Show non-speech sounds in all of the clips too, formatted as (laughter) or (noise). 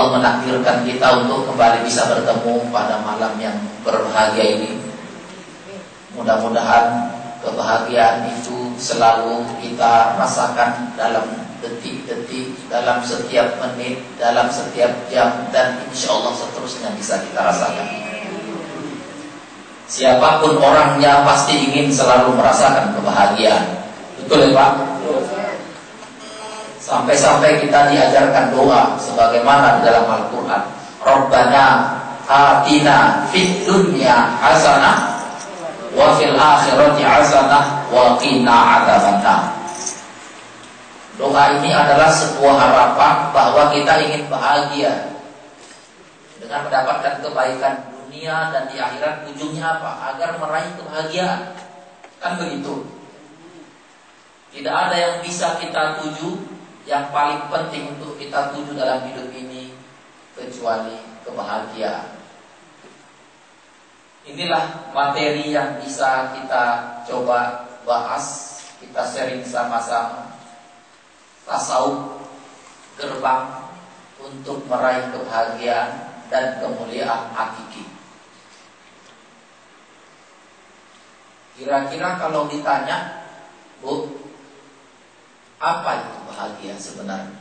Allah menakdirkan kita untuk kembali bisa bertemu pada malam yang berbahagia ini. Mudah-mudahan kebahagiaan itu selalu kita rasakan dalam detik-detik, dalam setiap menit, dalam setiap jam, dan insya Allah seterusnya bisa kita rasakan. Siapa pun orangnya pasti ingin selalu merasakan kebahagiaan. Betul ya Pak? Sampai-sampai kita diajarkan doa sebagaimana dalam Al-Qur'an. Rabbana atina fid dunya hasanah wa fil akhirati hasanah wa qina adzabannar. Doa ini adalah sebuah harapan bahwa kita ingin bahagia dengan mendapatkan kebaikan dunia dan di akhirat ujungnya apa? Agar meraih kebahagiaan. Kan begitu. Tidak ada yang bisa kita tuju yang paling penting untuk kita tuju dalam hidup ini kecuali kebahagiaan. Inilah materi yang bisa kita coba bahas, kita sharing sama-sama. Tasawuf gerbang untuk meraih kebahagiaan dan kemuliaan hakiki. Kira-kira kalau ditanya, Bu, apa itu bahagia sebenarnya?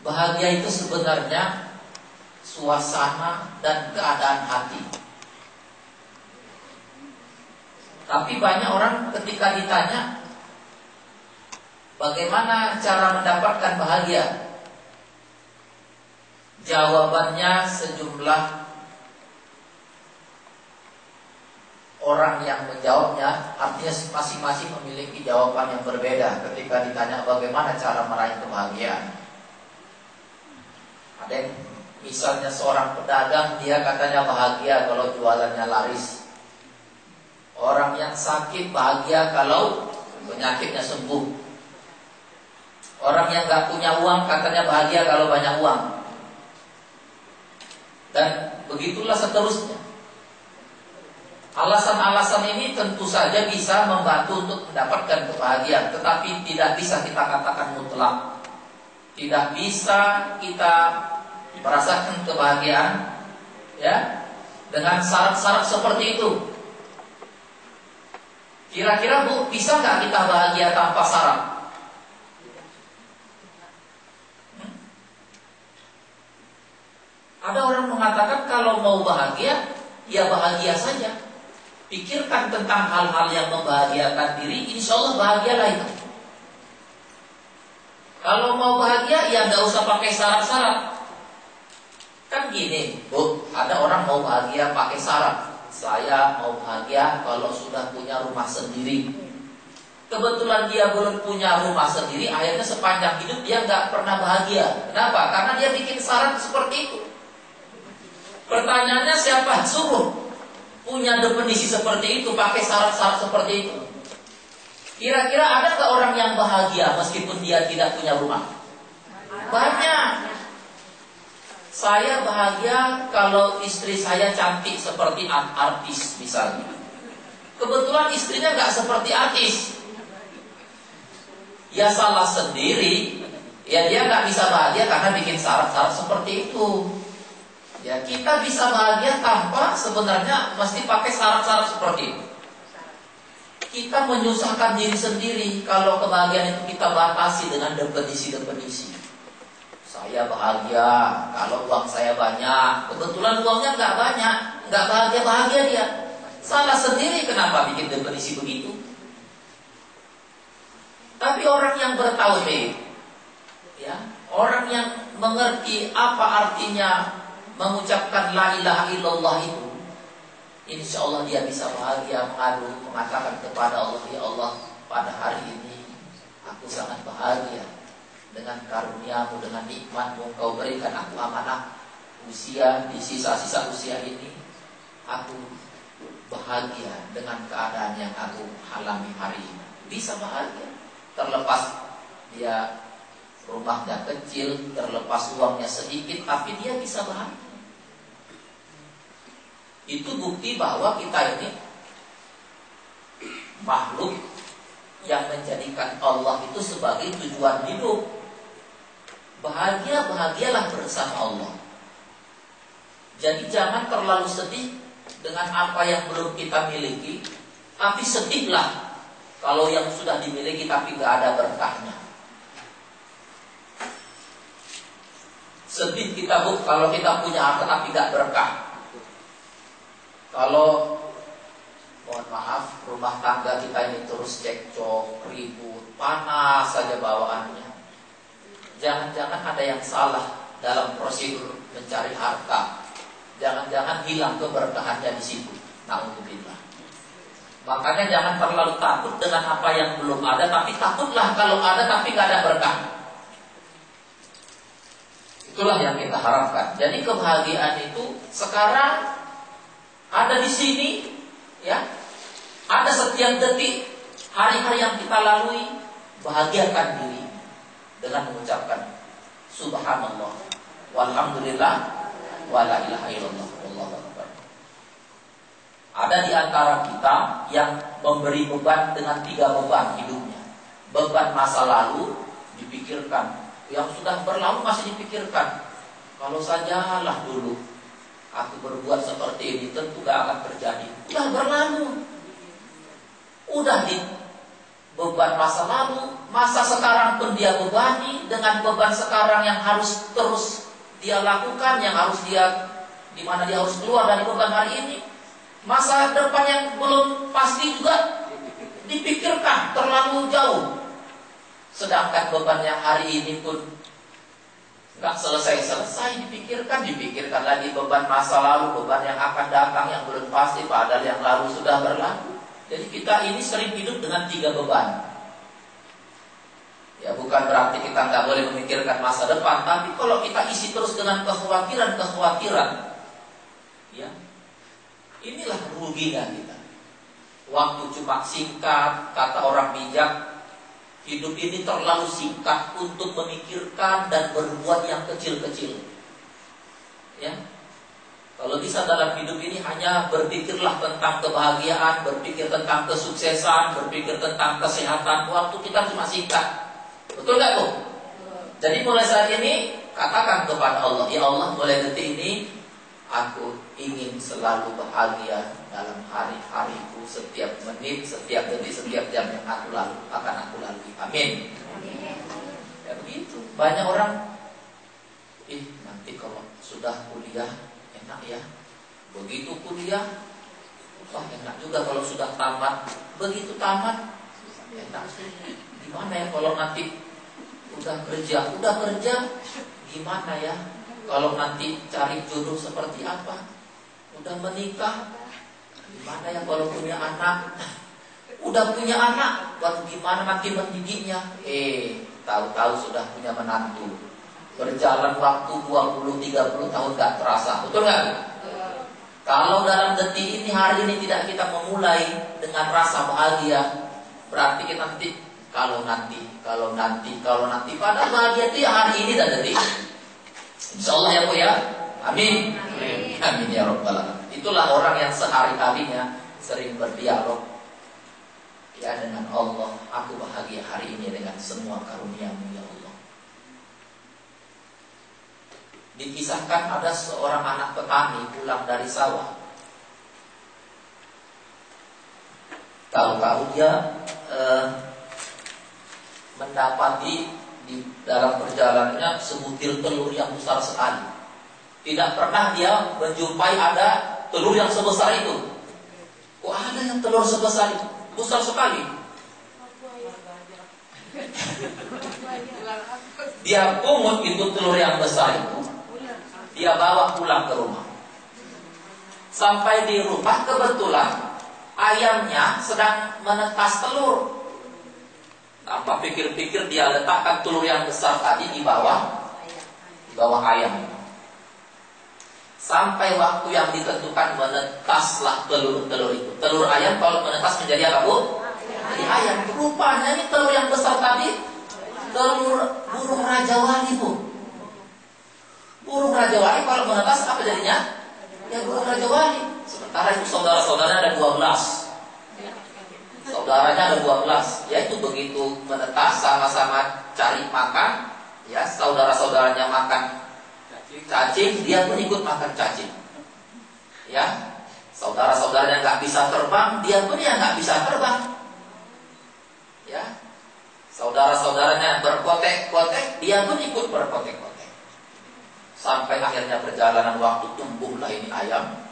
Bahagia itu sebenarnya suasana dan keadaan hati. Tapi banyak orang ketika ditanya bagaimana cara mendapatkan bahagia? Jawabannya sejumlah orang yang menjawabnya artinya masing-masing memiliki jawaban yang berbeda ketika ditanya bagaimana cara meraih kebahagiaan. Ada yang misalnya seorang pedagang dia katanya bahagia kalau jualannya laris. Orang yang sakit bahagia kalau penyakitnya sembuh. Orang yang gak punya uang katanya bahagia kalau banyak uang. Dan begitulah seterusnya. Alasan-alasan ini tentu saja bisa membantu untuk mendapatkan kebahagiaan, tetapi tidak bisa kita katakan mutlak. Tidak bisa kita merasakan kebahagiaan ya dengan syarat-syarat seperti itu. Kira-kira Bu, bisa nggak kita bahagia tanpa syarat? Hmm? Ada orang mengatakan kalau mau bahagia, ya bahagia saja. Pikirkan tentang hal-hal yang membahagiakan diri, insya Allah bahagialah itu. Kalau mau bahagia, ya nggak usah pakai syarat-syarat. Kan gini, bu, ada orang mau bahagia pakai syarat. Saya mau bahagia kalau sudah punya rumah sendiri. Kebetulan dia belum punya rumah sendiri, akhirnya sepanjang hidup dia nggak pernah bahagia. Kenapa? Karena dia bikin syarat seperti itu. Pertanyaannya siapa suruh? Punya definisi seperti itu, pakai syarat-syarat seperti itu. Kira-kira ada nggak orang yang bahagia meskipun dia tidak punya rumah? Banyak. Saya bahagia kalau istri saya cantik seperti artis misalnya. Kebetulan istrinya nggak seperti artis. Ya salah sendiri. Ya dia nggak bisa bahagia karena bikin syarat-syarat seperti itu. Ya, kita bisa bahagia tanpa sebenarnya mesti pakai syarat-syarat seperti itu. Kita menyusahkan diri sendiri kalau kebahagiaan itu kita batasi dengan definisi-definisi. Saya bahagia kalau uang saya banyak. Kebetulan uangnya nggak banyak, nggak bahagia bahagia dia. Salah sendiri kenapa bikin definisi begitu. Tapi orang yang bertauhid, ya, orang yang mengerti apa artinya mengucapkan la ilaha illallah itu Insya Allah dia bisa bahagia mengadu mengatakan kepada Allah ya Allah pada hari ini aku sangat bahagia dengan karuniamu dengan nikmatmu. Kau berikan aku amanah usia di sisa-sisa usia ini aku bahagia dengan keadaan yang aku alami hari ini. Bisa bahagia. Terlepas dia rumahnya kecil terlepas uangnya sedikit tapi dia bisa bahagia itu bukti bahwa kita ini makhluk yang menjadikan Allah itu sebagai tujuan hidup. Bahagia, bahagialah bersama Allah. Jadi jangan terlalu sedih dengan apa yang belum kita miliki, tapi sedihlah kalau yang sudah dimiliki tapi gak ada berkahnya. Sedih kita bu kalau kita punya harta tapi gak berkah. Kalau mohon maaf rumah tangga kita ini terus cekcok, ribut, panas saja bawaannya. Jangan-jangan ada yang salah dalam prosedur mencari harta. Jangan-jangan hilang keberkahannya di situ. Nauzubillah. Makanya jangan terlalu takut dengan apa yang belum ada, tapi takutlah kalau ada tapi gak ada berkah. Itulah yang kita harapkan. Jadi kebahagiaan itu sekarang ada di sini, ya, ada setiap detik hari-hari yang kita lalui, bahagiakan diri dengan mengucapkan Subhanallah, Walhamdulillah, Wala ilaha illallah, Ada di antara kita yang memberi beban dengan tiga beban hidupnya. Beban masa lalu dipikirkan yang sudah berlalu masih dipikirkan. Kalau sajalah dulu aku berbuat seperti ini tentu gak akan terjadi. Udah berlalu. Udah di beban masa lalu, masa sekarang pun dia bebani dengan beban sekarang yang harus terus dia lakukan, yang harus dia di mana dia harus keluar dari beban hari ini. Masa depan yang belum pasti juga dipikirkan terlalu jauh. Sedangkan beban yang hari ini pun nggak selesai-selesai dipikirkan, dipikirkan lagi beban masa lalu, beban yang akan datang yang belum pasti, padahal yang lalu sudah berlalu. Jadi kita ini sering hidup dengan tiga beban. Ya bukan berarti kita nggak boleh memikirkan masa depan, tapi kalau kita isi terus dengan kekhawatiran-kekhawatiran, ya inilah ruginya kita. Waktu cuma singkat, kata orang bijak, Hidup ini terlalu singkat untuk memikirkan dan berbuat yang kecil-kecil. Ya. Kalau bisa dalam hidup ini hanya berpikirlah tentang kebahagiaan, berpikir tentang kesuksesan, berpikir tentang kesehatan, waktu kita cuma singkat. Betul nggak tuh? Jadi mulai saat ini katakan kepada Allah, ya Allah mulai detik ini aku ingin selalu bahagia dalam hari-hariku setiap menit, setiap detik, setiap jam yang aku lalu akan aku lalui. Amin. Ya begitu. Banyak orang, ih nanti kalau sudah kuliah enak ya. Begitu kuliah, wah enak juga kalau sudah tamat. Begitu tamat, enak sih. Gimana ya kalau nanti udah kerja, udah kerja, gimana ya? Kalau nanti cari jodoh seperti apa? Udah menikah, gimana ya kalau punya anak? Udah punya anak, baru gimana nanti mendidiknya? Eh, tahu-tahu sudah punya menantu. Berjalan waktu 20-30 tahun gak terasa. Betul nggak? Kalau dalam detik ini hari ini tidak kita memulai dengan rasa bahagia, berarti kita nanti kalau nanti, kalau nanti, kalau nanti, pada bahagia itu ya hari ini dan detik. Insya Allah ya Bu ya. Amin. Amin, Amin ya Rabbal Alamin. Itulah orang yang sehari-harinya sering berdialog. Ya dengan Allah Aku bahagia hari ini dengan semua karuniamu ya Allah. Dikisahkan ada seorang anak petani pulang dari sawah. Tahu-tahu dia eh, Mendapati di dalam perjalanannya sebutir telur yang besar sekali. Tidak pernah dia menjumpai ada telur yang sebesar itu Kok ada yang telur sebesar itu besar sekali. Dia pungut itu telur yang besar itu. Dia bawa pulang ke rumah. Sampai di rumah kebetulan ayamnya sedang menetas telur. Tanpa pikir-pikir dia letakkan telur yang besar tadi di bawah di bawah ayam. Sampai waktu yang ditentukan menetaslah telur-telur itu. Telur ayam kalau menetas menjadi apa bu? Jadi ayam. Rupanya ini telur yang besar tadi telur burung raja wali bu. Burung raja wali kalau menetas apa jadinya? Ya burung raja wali. Sementara itu saudara-saudaranya ada 12 Saudaranya ada 12 Yaitu itu menetas sama-sama cari makan, ya saudara-saudaranya makan cacing, dia pun ikut makan cacing. Ya, saudara-saudaranya nggak bisa terbang, dia pun ya nggak bisa terbang. Ya, saudara-saudaranya berkotek-kotek, dia pun ikut berkotek-kotek. Sampai akhirnya perjalanan waktu tumbuhlah ini ayam.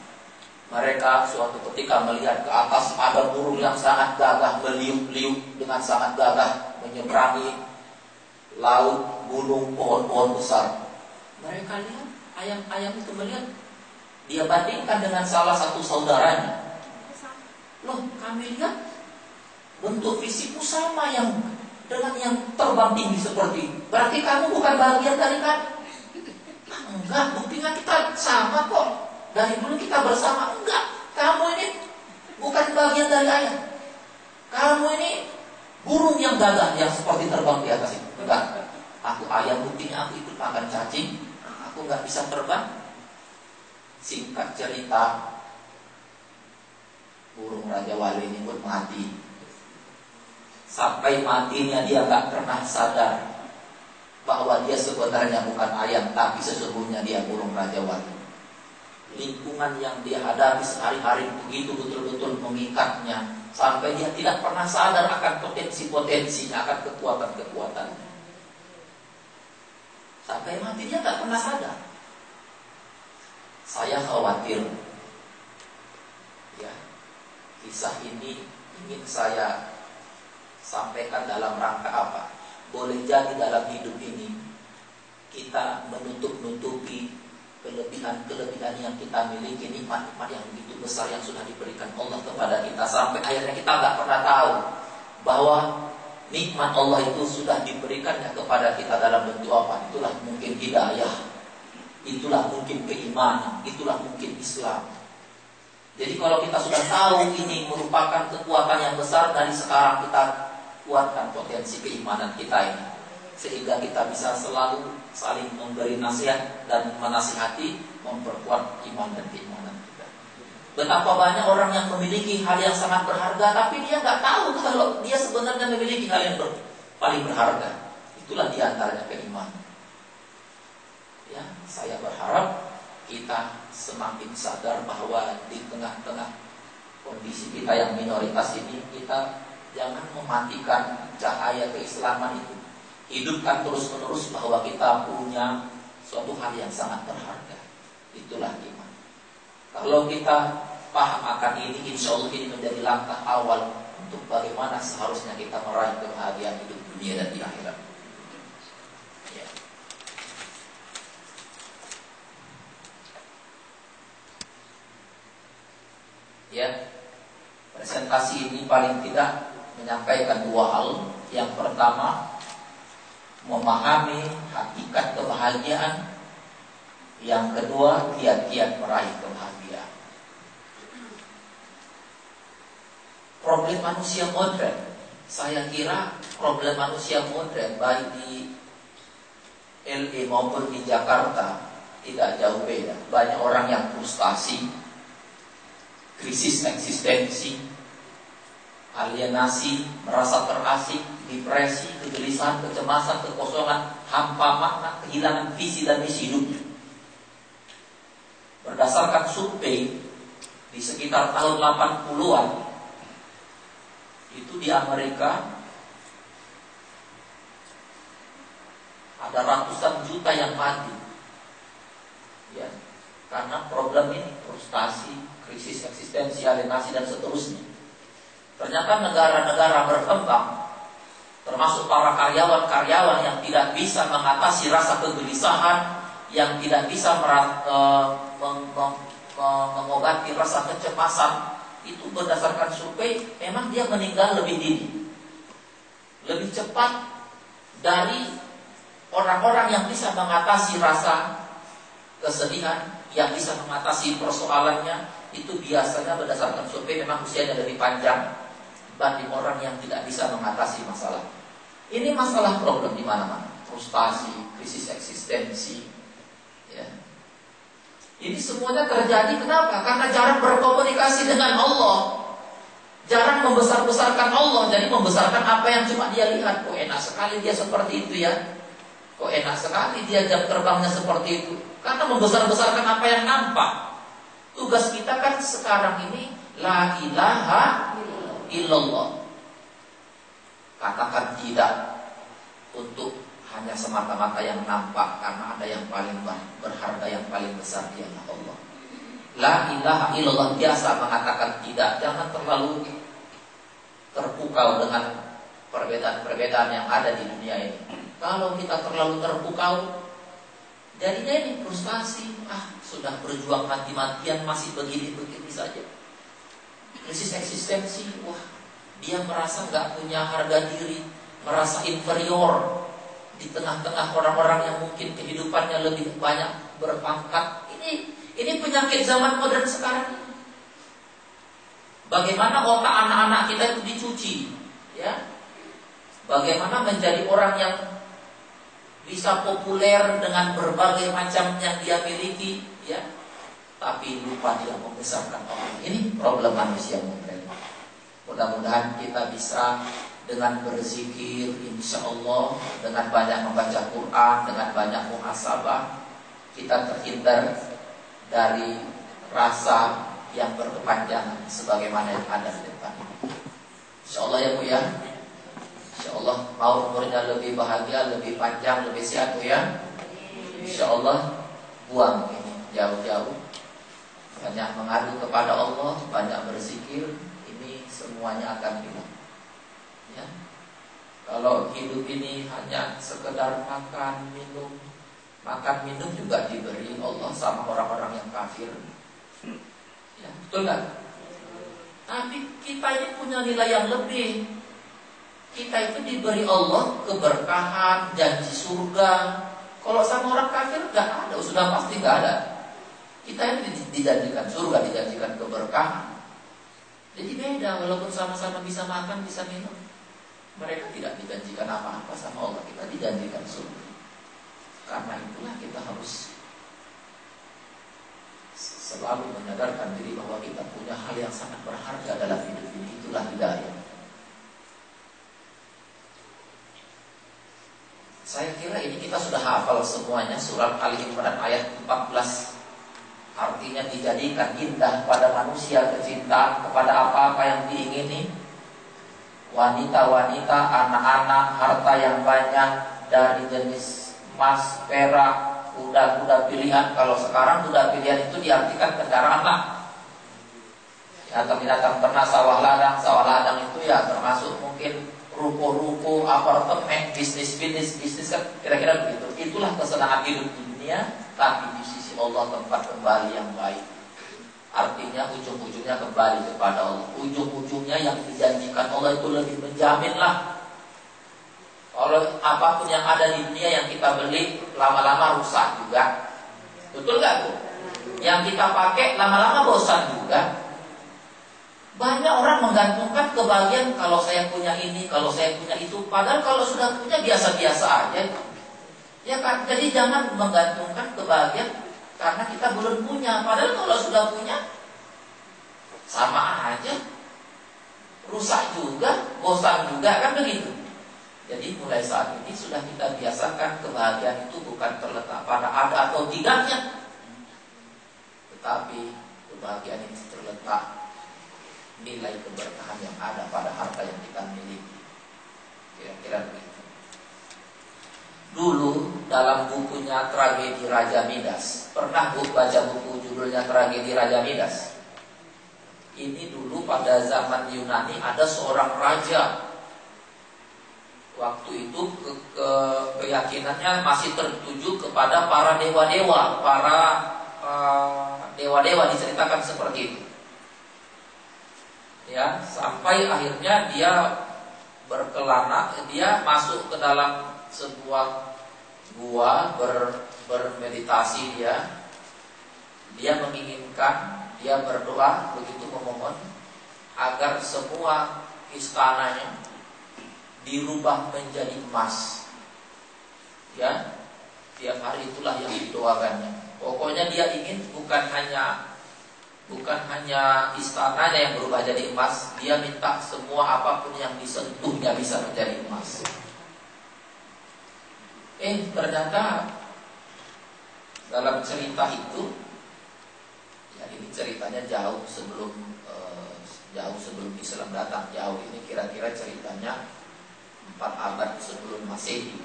Mereka suatu ketika melihat ke atas ada burung yang sangat gagah meliuk-liuk dengan sangat gagah menyeberangi laut, gunung, pohon-pohon besar. Mereka lihat ayam-ayam itu melihat dia bandingkan dengan salah satu saudaranya. Loh, kami lihat bentuk fisikmu sama yang dengan yang terbang tinggi seperti Berarti kamu bukan bagian dari kami. Enggak, buktinya kita sama kok. Dari dulu kita bersama. Enggak, kamu ini bukan bagian dari ayah. Kamu ini burung yang gagah yang seperti terbang di atas itu. Enggak. Aku ayam buktinya aku ikut makan cacing. Nggak bisa terbang. Singkat cerita, burung Raja Wali ini pun mati. Sampai matinya dia nggak pernah sadar bahwa dia sebenarnya bukan ayam tapi sesungguhnya dia burung raja wali. Lingkungan yang dia hadapi sehari-hari begitu betul-betul mengikatnya sampai dia tidak pernah sadar akan potensi-potensinya, akan kekuatan-kekuatannya. Sampai mati dia nggak pernah sadar. Saya khawatir ya kisah ini ingin saya sampaikan dalam rangka apa? boleh jadi dalam hidup ini kita menutup-nutupi kelebihan-kelebihan yang kita miliki nikmat-nikmat yang begitu besar yang sudah diberikan Allah kepada kita sampai akhirnya kita nggak pernah tahu bahwa nikmat Allah itu sudah diberikannya kepada kita dalam bentuk apa itulah mungkin hidayah. Itulah mungkin keimanan. Itulah mungkin Islam. Jadi kalau kita sudah tahu ini merupakan kekuatan yang besar dari sekarang kita kuatkan potensi keimanan kita ini. Sehingga kita bisa selalu saling memberi nasihat dan menasihati memperkuat iman dan keimanan. Betapa banyak orang yang memiliki hal yang sangat berharga tapi dia nggak tahu kalau dia sebenarnya memiliki hal yang ber, paling berharga. Itulah di antaranya keimanan. Ya, saya berharap kita semakin sadar bahwa di tengah-tengah kondisi kita yang minoritas ini kita Jangan mematikan cahaya keislaman itu. Hidupkan terus-menerus bahwa kita punya suatu hal yang sangat berharga. Itulah iman. Kalau kita paham akan ini, insya Allah ini menjadi langkah awal untuk bagaimana seharusnya kita meraih kebahagiaan hidup dunia dan di akhirat. Ya. ya, presentasi ini paling tidak menyampaikan dua hal. Yang pertama, memahami hakikat kebahagiaan. Yang kedua, kiat-kiat meraih kebahagiaan. Problem manusia modern, saya kira problem manusia modern baik di LA maupun di Jakarta tidak jauh beda. Banyak orang yang frustasi, krisis eksistensi, alienasi, merasa terasing, depresi, kegelisahan, kecemasan, kekosongan, hampa makna, kehilangan visi dan misi hidupnya. Berdasarkan survei di sekitar tahun 80-an itu di Amerika ada ratusan juta yang mati. Ya, karena problem ini frustasi, krisis eksistensi, alienasi dan seterusnya. Ternyata negara-negara berkembang termasuk para karyawan-karyawan yang tidak bisa mengatasi rasa kegelisahan, yang tidak bisa e, mengobati rasa kecemasan, itu berdasarkan survei memang dia meninggal lebih dini. Lebih cepat dari orang-orang yang bisa mengatasi rasa kesedihan, yang bisa mengatasi persoalannya, itu biasanya berdasarkan survei memang usianya lebih panjang banding orang yang tidak bisa mengatasi masalah. Ini masalah problem di mana-mana, frustasi, krisis eksistensi. Ini semuanya terjadi kenapa? Karena jarang berkomunikasi dengan Allah. Jarang membesar-besarkan Allah, jadi membesarkan apa yang cuma dia lihat. Kok enak sekali dia seperti itu ya. Kok enak sekali dia jam terbangnya seperti itu. Karena membesar-besarkan apa yang nampak. Tugas kita kan sekarang ini La ilaha illallah Katakan tidak Untuk hanya semata-mata yang nampak Karena ada yang paling berharga Yang paling besar dialah Allah. La ilaha illallah Biasa mengatakan tidak. Jangan terlalu terpukau dengan perbedaan-perbedaan yang ada di dunia ini. Kalau kita terlalu terpukau Jadinya ini frustasi. Ah sudah berjuang mati-matian Masih begini-begini saja. Krisis eksistensi, wah dia merasa nggak punya harga diri, merasa inferior di tengah-tengah orang-orang yang mungkin kehidupannya lebih banyak berpangkat. Ini ini penyakit zaman modern sekarang. Bagaimana otak anak-anak kita itu dicuci, ya? Bagaimana menjadi orang yang bisa populer dengan berbagai macam yang dia miliki, ya? tapi lupa dia membesarkan Allah. Ini problem manusia modern. Mudah-mudahan kita bisa dengan berzikir, insya Allah, dengan banyak membaca Quran, dengan banyak muhasabah, kita terhindar dari rasa yang berkepanjangan sebagaimana yang ada di depan. Insya Allah ya Bu ya. Insya Allah mau umurnya lebih bahagia, lebih panjang, lebih sehat Bu ya. Insya Allah buang ini jauh-jauh banyak mengadu kepada Allah, banyak berzikir, ini semuanya akan hilang. Ya. Kalau hidup ini hanya sekedar makan, minum, makan minum juga diberi Allah sama orang-orang yang kafir. Ya, betul nggak? Tapi kita ini punya nilai yang lebih. Kita itu diberi Allah keberkahan, janji surga. Kalau sama orang kafir nggak ada, sudah pasti nggak ada. Kita ini dijanjikan surga, dijanjikan keberkahan. Jadi beda, walaupun sama-sama bisa makan, bisa minum. Mereka tidak dijanjikan apa-apa sama Allah. Kita dijanjikan surga. Karena itulah kita harus selalu menyadarkan diri bahwa kita punya hal yang sangat berharga dalam hidup ini. Itulah hidayah. Saya kira ini kita sudah hafal semuanya surat Ali Imran ayat 14 Artinya dijadikan indah pada manusia kecintaan kepada apa-apa yang diingini Wanita-wanita, anak-anak, harta yang banyak dari jenis emas, perak, kuda-kuda pilihan. Kalau sekarang kuda pilihan itu diartikan kendaraan lah. Ya, atau binatang ternak sawah ladang. Sawah ladang itu ya termasuk mungkin ruko-ruko, apartemen, bisnis-bisnis, bisnis kan kira-kira begitu. Itulah kesenangan hidup dunia Tapi di Allah tempat kembali yang baik. Artinya ujung-ujungnya kembali kepada Allah. Ujung-ujungnya yang dijanjikan Allah itu lebih menjamin lah. Kalau apa pun yang ada di dunia yang kita beli lama-lama rusak juga. Betul gak Bu? Yang kita pakai lama-lama bosan juga. Banyak orang menggantungkan kebahagiaan kalau saya punya ini, kalau saya punya itu. Padahal kalau sudah punya biasa-biasa aja. Ya kan? Jadi jangan menggantungkan kebahagiaan karena kita belum punya. Padahal kalau sudah punya sama aja. Rusak juga, bosan juga kan begitu. Jadi mulai saat ini sudah kita biasakan kebahagiaan itu bukan terletak pada ada atau tidaknya. Tetapi kebahagiaan itu terletak nilai keberkahan yang ada pada harta yang kita miliki. Kira-kira begitu. Dulu dalam bukunya Tragedi Raja Midas. Pernah bu baca buku judulnya Tragedi Raja Midas? Ini dulu pada zaman Yunani ada seorang raja. Waktu itu ke, ke, keyakinannya masih tertuju kepada para dewa-dewa Para eh, dewa-dewa diceritakan seperti itu. Ya, sampai akhirnya dia berkelana, dia masuk ke dalam sebuah gua ber, bermeditasi dia. Dia menginginkan dia berdoa begitu memohon agar semua istananya dirubah menjadi emas. Ya tiap hari itulah yang didoakannya pokoknya dia ingin bukan hanya Bukan hanya istananya yang berubah jadi emas, dia minta semua apa pun yang disentuhnya bisa menjadi emas. Eh, ternyata dalam cerita itu, ya ini ceritanya jauh sebelum eh, jauh sebelum Islam datang, jauh ini kira-kira ceritanya empat abad sebelum Masehi.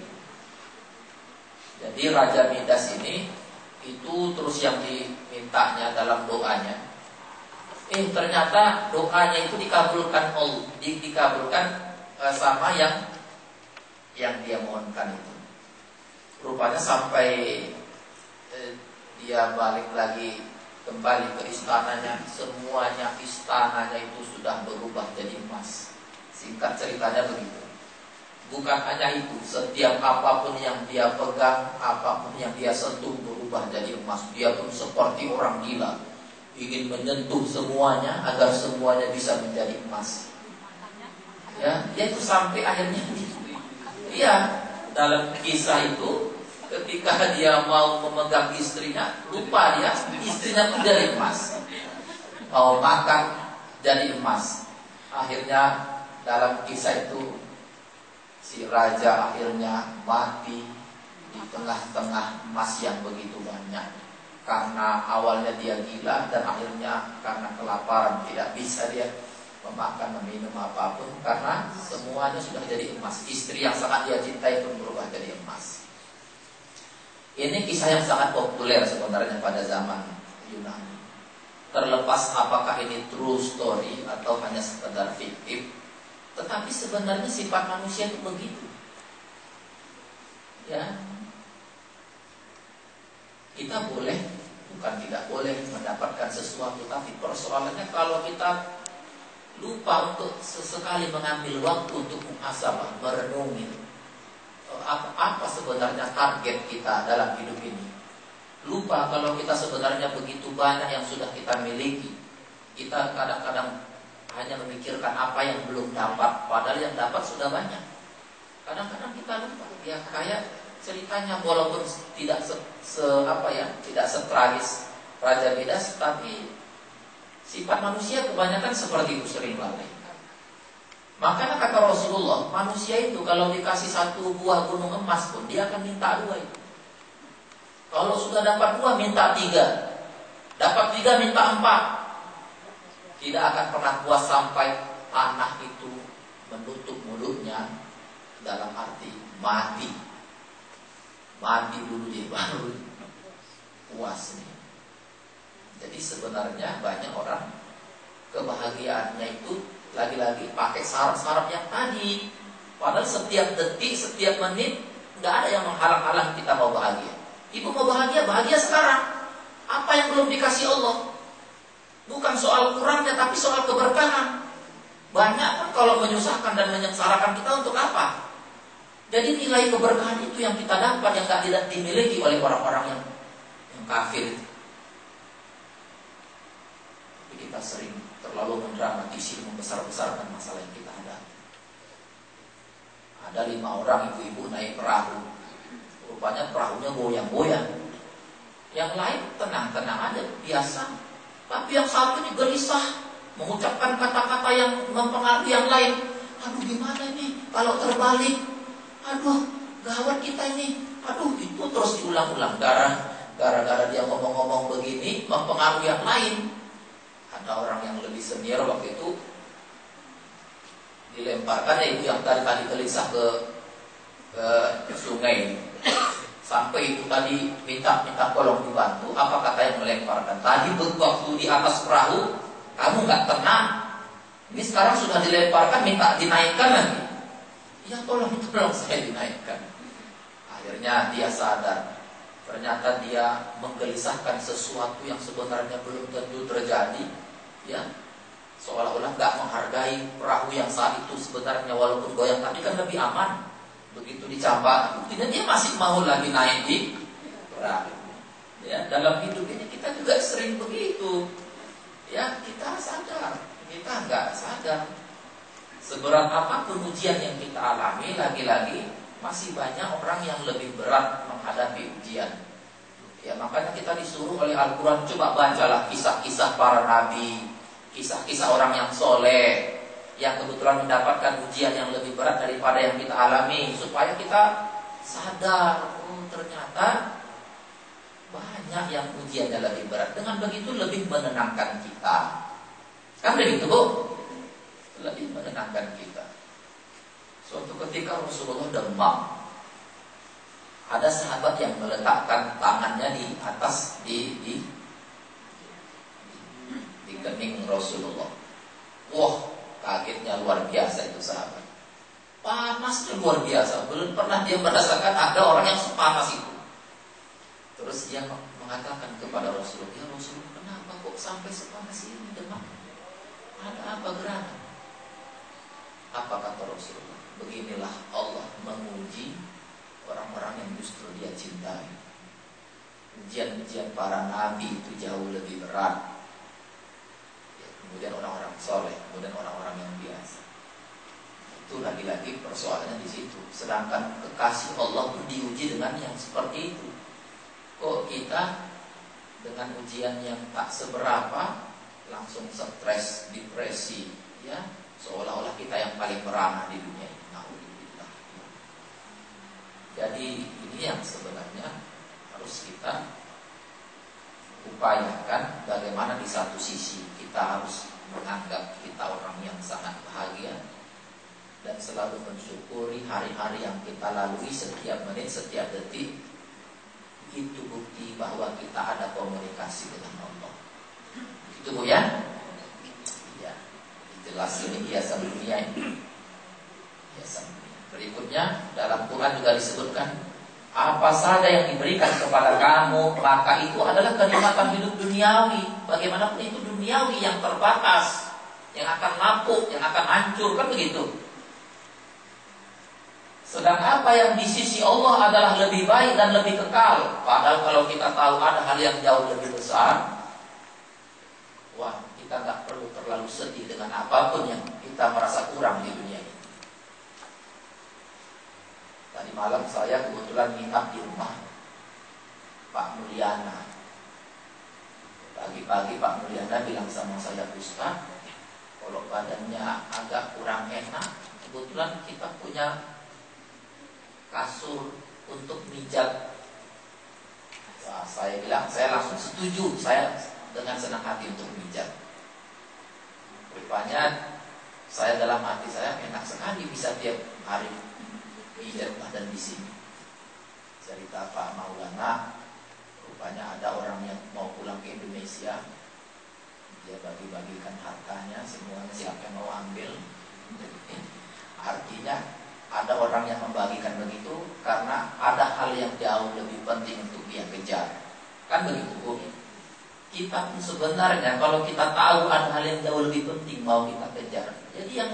Jadi Raja Midas ini itu terus yang dimintanya dalam doanya eh ternyata doanya itu dikabulkan Allah, di, dikabulkan uh, sama yang yang dia mohonkan itu. Rupanya sampai eh, dia balik lagi kembali ke istananya, semuanya istananya itu sudah berubah jadi emas. Singkat ceritanya begitu. Bukan hanya itu, setiap apa pun yang dia pegang, apa pun yang dia sentuh berubah jadi emas. Dia pun seperti orang gila ingin menyentuh semuanya agar semuanya bisa menjadi emas. Ya, dia itu sampai akhirnya Iya, dalam kisah itu ketika dia mau memegang istrinya, lupa dia istrinya pun dari emas. Mau makan jadi emas. Akhirnya dalam kisah itu si raja akhirnya mati di tengah-tengah emas yang begitu banyak karena awalnya dia gila dan akhirnya karena kelaparan tidak bisa dia memakan meminum apa pun karena semuanya sudah jadi emas istri yang sangat dia cintai pun berubah jadi emas ini kisah yang sangat populer sebenarnya pada zaman Yunani. Terlepas apakah ini true story atau hanya sekedar fiktif tetapi sebenarnya sifat manusia itu begitu. Ya. Kita boleh bukan tidak boleh mendapatkan sesuatu tapi persoalannya kalau kita lupa untuk sesekali mengambil waktu untuk muhasabah merenungi apa, apa sebenarnya target kita dalam hidup ini? Lupa kalau kita sebenarnya begitu banyak yang sudah kita miliki. Kita kadang-kadang hanya memikirkan apa yang belum dapat padahal yang dapat sudah banyak. Kadang-kadang kita lupa. Ya kayak ceritanya walaupun tidak se, se apa ya tidak setragis Raja Midas tapi sifat manusia kebanyakan seperti itu sering lalai. Makanya kata Rasulullah, manusia itu kalau dikasih satu buah gunung emas pun dia akan minta dua. Kalau sudah dapat dua minta tiga, dapat tiga minta empat. Tidak akan pernah puas sampai tanah itu menutup mulutnya dalam arti mati mati dulu dia (laughs) baru puas nih. Jadi sebenarnya banyak orang kebahagiaannya itu lagi-lagi pakai syarat-syarat yang tadi. Padahal setiap detik, setiap menit nggak ada yang menghalang-halang kita mau bahagia. Ibu mau bahagia, bahagia sekarang. Apa yang belum dikasih Allah? Bukan soal kurangnya, tapi soal keberkahan. Banyak kan kalau menyusahkan dan menyengsarakan kita untuk apa? Jadi nilai keberkahan itu yang kita dapat yang tidak dimiliki oleh orang-orang yang, yang kafir. Tapi kita sering terlalu mendramatisir, membesar-besarkan masalah yang kita hadapi. Ada lima orang ibu-ibu naik perahu. Rupanya perahunya goyang-goyang. Yang lain tenang-tenang aja, biasa. Tapi yang satu ini gelisah, mengucapkan kata-kata yang mempengaruhi yang lain. Aduh gimana ini kalau terbalik? Aduh, gawat kita ini. Aduh, itu terus diulang-ulang. Gara-gara dia ngomong-ngomong begini, mempengaruhi yang lain. Ada orang yang lebih senior waktu itu dilemparkan ya itu yang tadi tadi gelisah ke ke sungai sampai itu tadi minta minta tolong dibantu apa kata yang melemparkan tadi waktu di atas perahu kamu nggak tenang ini sekarang sudah dilemparkan minta dinaikkan lagi Ya tolong (laughs) tolong saya dinaikkan. Akhirnya dia sadar. Ternyata dia menggelisahkan sesuatu yang sebenarnya belum tentu terjadi. Ya, seolah-olah nggak menghargai perahu yang saat itu sebenarnya walaupun goyang tadi kan lebih aman. Begitu dicapai, buktinya dia masih mau lagi naik di perahu. Ya, dalam hidup ini kita juga sering begitu. Ya, kita sadar, kita nggak sadar Seberat apa pun ujian yang kita alami, lagi-lagi masih banyak orang yang lebih berat menghadapi ujian. Ya makanya kita disuruh oleh Al-Quran coba bacalah kisah-kisah para nabi, kisah-kisah orang yang soleh, yang kebetulan mendapatkan ujian yang lebih berat daripada yang kita alami, supaya kita sadar, oh ternyata banyak yang ujiannya lebih berat. Dengan begitu lebih menenangkan kita. Kan begitu bu? Lebih menenangkan kita. Suatu ketika Rasulullah demam, ada sahabat yang meletakkan tangannya di atas di di di kening Rasulullah. Wah, kagetnya luar biasa itu sahabat. Panasnya luar biasa. Belum pernah dia merasakan ada orang yang sepanas itu. Terus dia mengatakan kepada Rasulullah, ya Rasulullah, kenapa kok sampai sepanas ini demam? Ada apa gerangan? Apa kata Rasulullah? Beginilah Allah menguji orang-orang yang justru dia cintai. Ujian-ujian para nabi itu jauh lebih berat. Ya, kemudian orang-orang soleh, kemudian orang-orang yang biasa. Itu lagi-lagi persoalannya di situ. Sedangkan kekasih Allah pun diuji dengan yang seperti itu. Kok kita dengan ujian yang tak seberapa langsung stres, depresi, ya seolah-olah kita yang paling merana di dunia ini. Jadi ini yang sebenarnya harus kita upayakan bagaimana di satu sisi kita harus menganggap kita orang yang sangat bahagia dan selalu mensyukuri hari-hari yang kita lalui setiap menit, setiap detik itu bukti bahwa kita ada komunikasi dengan Allah. Itu Bu ya? Ya, jelas ini biasa dunia ini. Biasa dunia. Berikutnya dalam Quran juga disebutkan apa saja yang diberikan kepada kamu maka itu adalah kenikmatan hidup duniawi. Bagaimanapun itu duniawi yang terbatas, yang akan lapuk, yang akan hancur kan begitu. Sedang apa yang di sisi Allah adalah lebih baik dan lebih kekal. Padahal kalau kita tahu ada hal yang jauh lebih besar, wah kita nggak perlu terlalu sedih dengan apa pun yang kita merasa kurang di dunia ini. Tadi malam saya kebetulan nginap di rumah Pak Mulyana. Pagi-pagi Pak Mulyana bilang sama saya, Ustaz, kalau badannya agak kurang enak, kebetulan kita punya kasur untuk mijat. Wah, saya bilang, saya langsung setuju, saya dengan senang hati untuk mijat. Rupanya saya dalam hati saya enak sekali bisa tiap hari pijat badan di sini. Cerita Pak Maulana, rupanya ada orang yang mau pulang ke Indonesia, dia bagi-bagikan hartanya, semuanya siapa yang mau ambil. Artinya ada orang yang membagikan begitu karena ada hal yang jauh lebih penting untuk dia kejar. Kan begitu Bu? Kita pun sebenarnya kalau kita tahu ada hal yang jauh lebih penting mau kita kejar. Jadi yang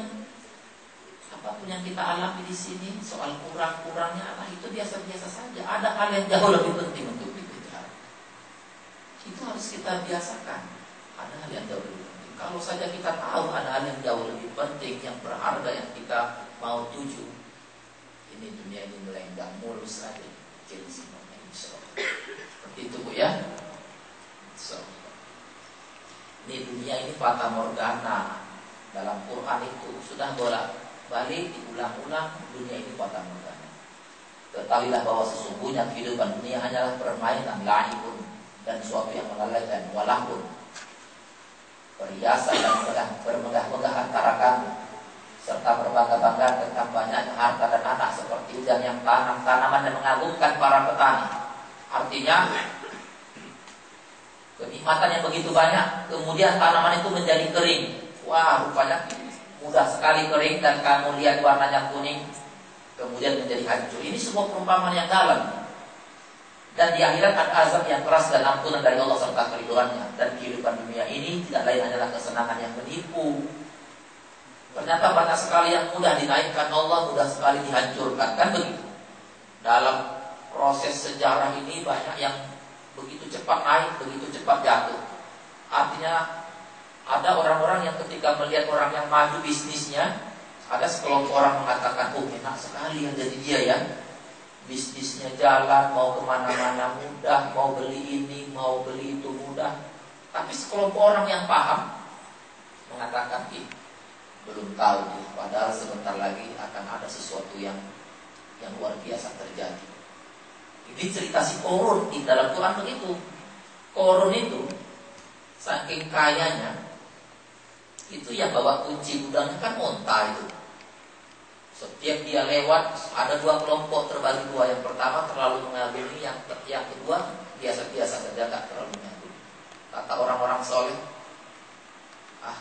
apa pun yang kita alami di sini soal kurang-kurangnya Allah itu biasa-biasa saja. Ada hal yang jauh lebih penting untuk dikejar. Itu harus kita biasakan. Ada hal yang jauh lebih penting. Kalau saja kita tahu ada hal yang jauh lebih penting, yang berharga yang kita mau tuju, ini dunia ini melenggang mulus saja. Jadi semuanya insya. Seperti itu bu ya. So, ini dunia ini fata morgana dalam Quran itu sudah bolak balik diulang-ulang dunia ini kota morgana. Ketahuilah bahwa sesungguhnya kehidupan dunia hanyalah permainan lahir dan suatu yang melalaikan walaupun perhiasan dan bermegah-megah antara kamu serta berbangga-bangga tentang banyaknya harta dan anak seperti hujan yang tanam tanaman dan mengagumkan para petani. Artinya kenikmatan yang begitu banyak, kemudian tanaman itu menjadi kering. Wah, rupanya mudah sekali kering dan kamu lihat warnanya kuning kemudian menjadi hancur. Ini sebuah perumpamaan yang dalam. Dan di akhirat ada azab yang keras dan ampunan dari Allah serta keriduannya. Dan kehidupan dunia ini tidak lain hanyalah kesenangan yang menipu. Ternyata banyak sekali yang mudah dinaikkan Allah, mudah sekali dihancurkan. Kan begitu. Dalam proses sejarah ini banyak yang begitu cepat naik, begitu cepat jatuh. Artinya ada orang-orang yang ketika melihat orang yang maju bisnisnya, ada sekelompok orang mengatakan, oh enak sekali yang jadi dia ya. bisnisnya jalan, mau ke mana-mana mudah, mau beli ini, mau beli itu mudah. Tapi sekelompok orang yang paham mengatakan ini belum tahu padahal sebentar lagi akan ada sesuatu yang yang luar biasa terjadi. Ini cerita si korun di dalam Quran begitu. Korun itu saking kayanya itu yang bawa kunci gudangnya kan onta itu. Setiap dia lewat ada dua kelompok terbagi dua. Yang pertama terlalu mengagumi, yang yang kedua biasa-biasa saja nggak terlalu mengagumi. Kata orang-orang soleh, ah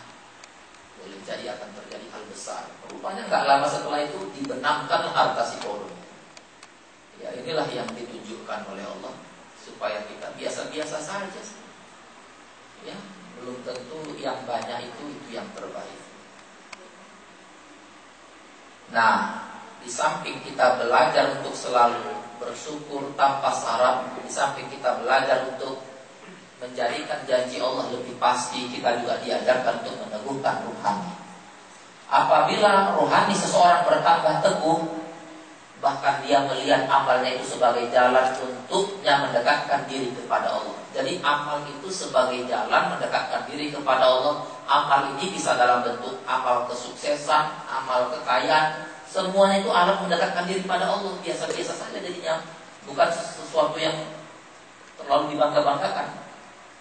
boleh jadi akan terjadi hal besar. Rupanya nggak lama setelah itu dibenamkan harta si korun. Ya inilah yang ditunjukkan oleh Allah supaya kita biasa-biasa saja. Ya belum tentu yang banyak itu itu yang terbaik. Nah, di samping kita belajar untuk selalu bersyukur tanpa syarat, di samping kita belajar untuk menjadikan janji Allah lebih pasti, kita juga diajarkan untuk meneguhkan rohani. Apabila rohani seseorang bertambah teguh, bahkan dia melihat amalnya itu sebagai jalan untuknya mendekatkan diri kepada Allah. Jadi amal itu sebagai jalan mendekatkan diri kepada Allah. Amal ini bisa dalam bentuk amal kesuksesan, amal kekayaan. Semuanya itu alat mendekatkan diri pada Allah. Biasa-biasa saja jadinya. Bukan sesuatu yang terlalu dibangga-banggakan.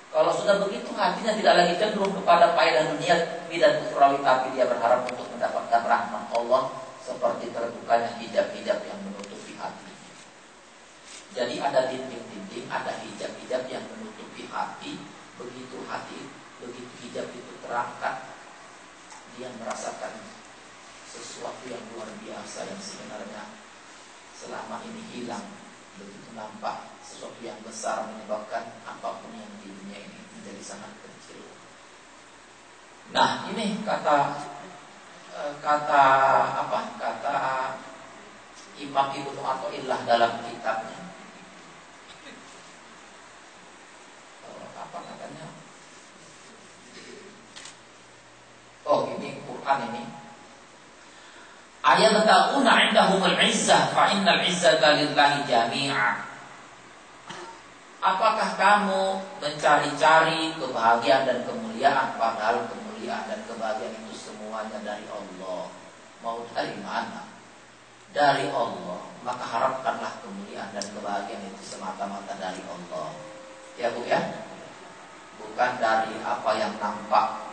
Kalau sudah begitu hatinya tidak lagi cenderung kepada faedah dunia dan ukhrawi tapi dia berharap untuk mendapatkan rahmat Allah seperti terbukanya hijab-hijab yang menutupi hati. Jadi ada dinding-dinding, ada hijab-hijab yang menutupi hati. Begitu hati, begitu hijab itu terangkat, dia merasakan sesuatu yang biasa yang sebenarnya selama ini hilang. Begitu nampak sesuatu yang besar menyebabkan apa pun yang di dunia ini menjadi sangat kecil. Nah, ini kata eh, kata apa? Kata Imam Ibnu Athaillah dalam kitabnya apa katanya? Oh ini Quran ini. Ayat takuna indahumul izzah fa innal izzata lillahi jami'a. Apakah kamu mencari-cari kebahagiaan dan kemuliaan padahal kemuliaan dan kebahagiaan itu semuanya dari Allah? Mau dari mana? Dari Allah. Maka harapkanlah kemuliaan dan kebahagiaan itu semata-mata dari Allah. Ya Bu ya? bukan dari apa yang nampak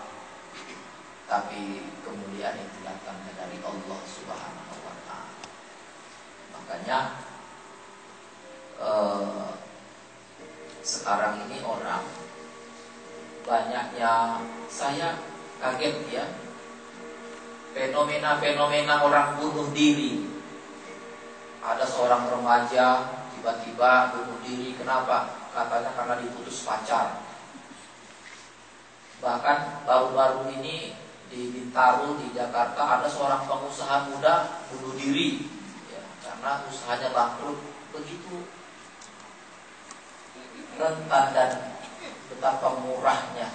tapi kemuliaan yang datangnya dari Allah Subhanahu wa taala. Makanya eh, sekarang ini orang banyaknya saya kaget ya fenomena-fenomena orang bunuh diri. Ada seorang remaja tiba-tiba bunuh diri kenapa? Katanya karena diputus pacar. Bahkan baru-baru ini di Bintaro di Jakarta ada seorang pengusaha muda bunuh diri. Ya, karena usahanya bangkrut. Begitu. Rentan dan betapa murahnya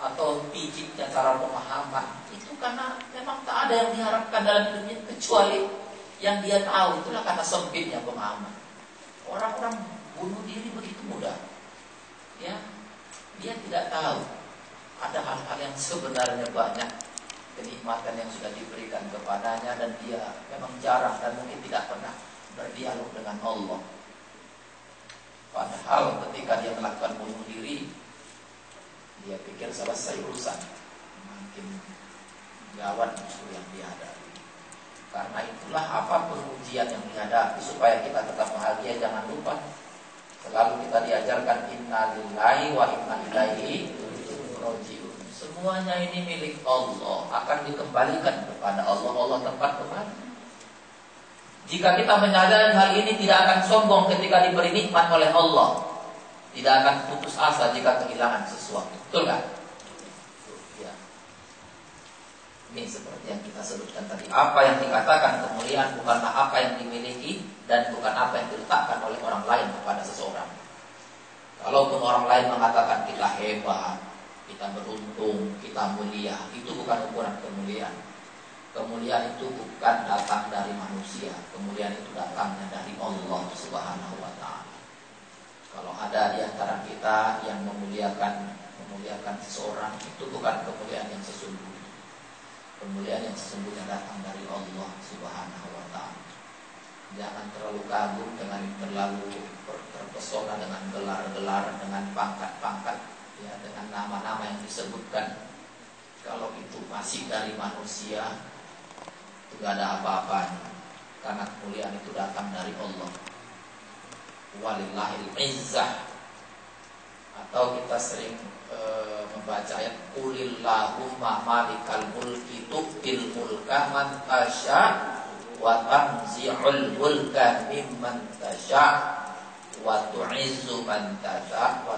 atau pijitnya cara pemahaman. Itu karena memang tak ada yang diharapkan dalam hidupnya kecuali yang dia tahu. Itulah karena sempitnya pemahaman. Orang-orang bunuh diri begitu mudah. Ya dia tidak tahu ada hal-hal yang sebenarnya banyak kenikmatan yang sudah diberikan kepadanya dan dia memang jarang dan mungkin tidak pernah berdialog dengan Allah. Padahal ketika dia melakukan bunuh diri, dia pikir selesai urusan. Makin gawat musuh yang dihadapi. Karena itulah apa pun ujian yang dihadapi supaya kita tetap bahagia jangan lupa selalu kita diajarkan inna lillahi wa inna ilaihi rojiun. Semuanya ini milik Allah, akan dikembalikan kepada Allah. Allah tempat kembali. Jika kita menyadari hal ini tidak akan sombong ketika diberi nikmat oleh Allah. Tidak akan putus asa jika kehilangan sesuatu. Betul kan? Ini seperti yang kita sebutkan tadi. Apa yang dikatakan kemuliaan bukanlah apa yang dimiliki dan bukan apa yang diletakkan oleh orang lain kepada seseorang. Kalaupun orang lain mengatakan kita hebat, kita beruntung, kita mulia. Itu bukan ukuran kemuliaan. kemuliaan itu bukan datang dari manusia, kemuliaan itu datangnya dari Allah Subhanahu wa taala. Kalau ada di antara kita yang memuliakan memuliakan seseorang itu bukan kemuliaan yang sesungguhnya. Kemuliaan yang sesungguhnya datang dari Allah Subhanahu wa taala. Jangan terlalu kagum dengan terlalu terpesona dengan gelar-gelar, dengan pangkat-pangkat, ya, dengan nama-nama yang disebutkan. Kalau itu masih dari manusia, itu gak ada apa-apanya. Karena kemuliaan itu datang dari Allah. Walillahil izzah. Atau kita sering e, membaca ayat Qulillahumma malikal mulki tu'til mulka man tasya wa tanzi'ul mulka mimman tasya wa tu'izzu man tasya wa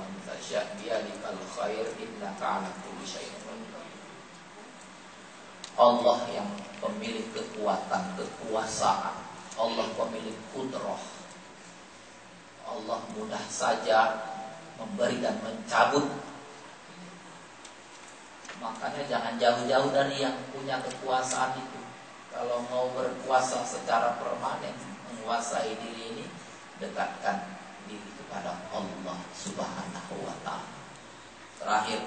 man tasya khair kulli Allah yang pemilik kekuatan, kekuasaan. Allah pemilik kudrah. Allah mudah saja memberi dan mencabut. Makanya jangan jauh-jauh dari yang punya kekuasaan itu. Kalau mau berkuasa secara permanen, menguasai diri ini, dekatkan kepada Allah Subhanahu wa taala. Terakhir,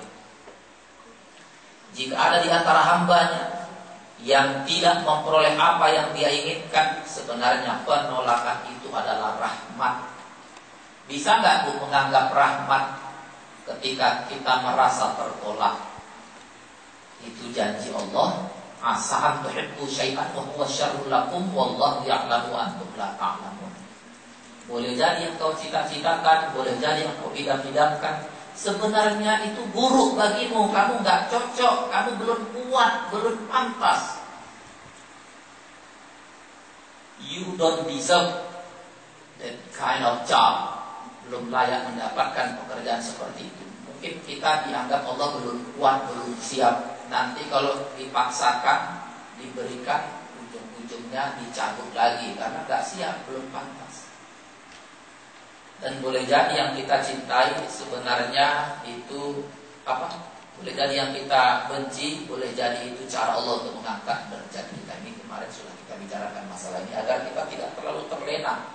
jika ada di antara hambanya yang tidak memperoleh apa yang dia inginkan, sebenarnya penolakan itu adalah rahmat. Bisa nggak bu menganggap rahmat ketika kita merasa tertolak? Itu janji Allah. Asa'an tuhibbu syai'an wa huwa syarrul lakum wallahu ya'lamu antum la ta'lamun. Boleh jadi yang kau cita-citakan, boleh jadi yang kau idam-idamkan, sebenarnya itu buruk bagimu, kamu nggak cocok, kamu belum kuat, belum pantas. You don't deserve that kind of job. Belum layak mendapatkan pekerjaan seperti itu. Mungkin kita dianggap Allah belum kuat, belum siap. Nanti kalau dipaksakan, diberikan, ujung-ujungnya dicabut lagi karena nggak siap, belum pantas. Dan boleh jadi yang kita cintai sebenarnya itu apa? Boleh jadi yang kita benci, boleh jadi itu cara Allah untuk mengangkat derajat kita. Ini kemarin sudah kita bicarakan masalah ini agar kita tidak terlalu terlena,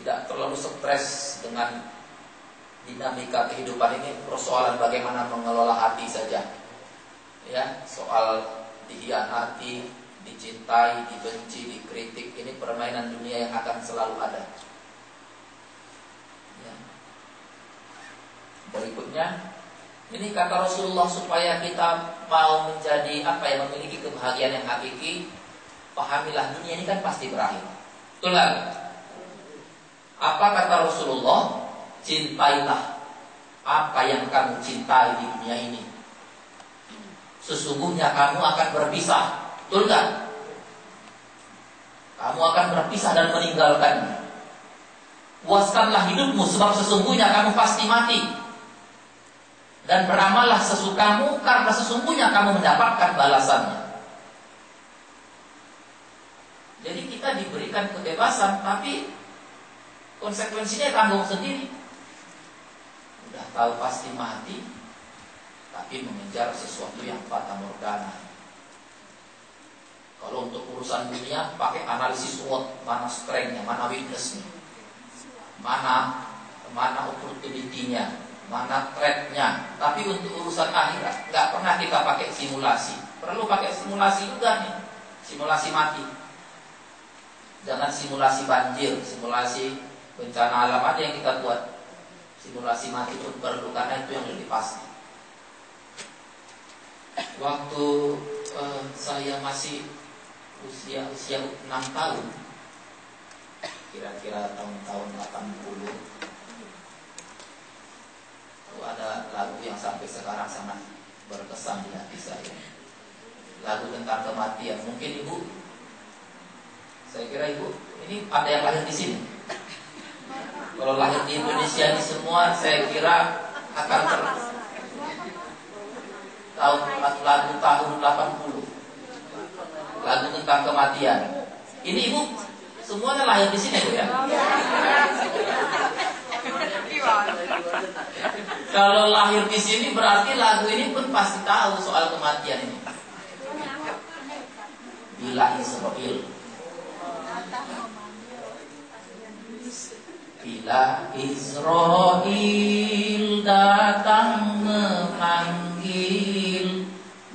tidak terlalu stres dengan dinamika kehidupan ini. Persoalan bagaimana mengelola hati saja, ya soal dihianati, dicintai, dibenci, dikritik ini permainan dunia yang akan selalu ada. Berikutnya, ini kata Rasulullah supaya kita mau menjadi apa ya memiliki kebahagiaan yang hakiki, pahamilah dunia ini kan pasti berakhir. Betul kan? Apa kata Rasulullah? Cintailah apa yang kamu cintai di dunia ini. Sesungguhnya kamu akan berpisah. Betul kan? Kamu akan berpisah dan meninggalkannya. Puaskanlah hidupmu sebab sesungguhnya kamu pasti mati dan beramallah sesukamu karena sesungguhnya kamu mendapatkan balasannya. Jadi kita diberikan kebebasan tapi konsekuensinya tanggung sendiri. Udah tahu pasti mati tapi mengejar sesuatu yang fata morgana. Kalau untuk urusan dunia pakai analisis SWOT, mana strengthnya, mana weaknessnya, mana mana opportunity-nya, mana threadnya. Tapi untuk urusan akhirat nggak pernah kita pakai simulasi. Perlu pakai simulasi juga nih, simulasi mati. Jangan simulasi banjir, simulasi bencana alam aja yang kita buat. Simulasi mati pun perlu karena itu yang lebih pasti. Waktu uh, saya masih usia usia 6 tahun, kira-kira tahun-tahun 80 itu ada lagu yang sampai sekarang sangat berkesan di hati saya. Lagu tentang kematian. Mungkin ibu, saya kira ibu, ini ada yang lahir di sini. Kalau lahir di Indonesia ini semua, saya kira akan ter tahun lagu tahun 80 lagu tentang kematian. Ini ibu semuanya lahir di sini bu ya? Kalau lahir di sini berarti lagu ini pun pasti tahu soal kematian ini. Bila Israel Bila Israel datang memanggil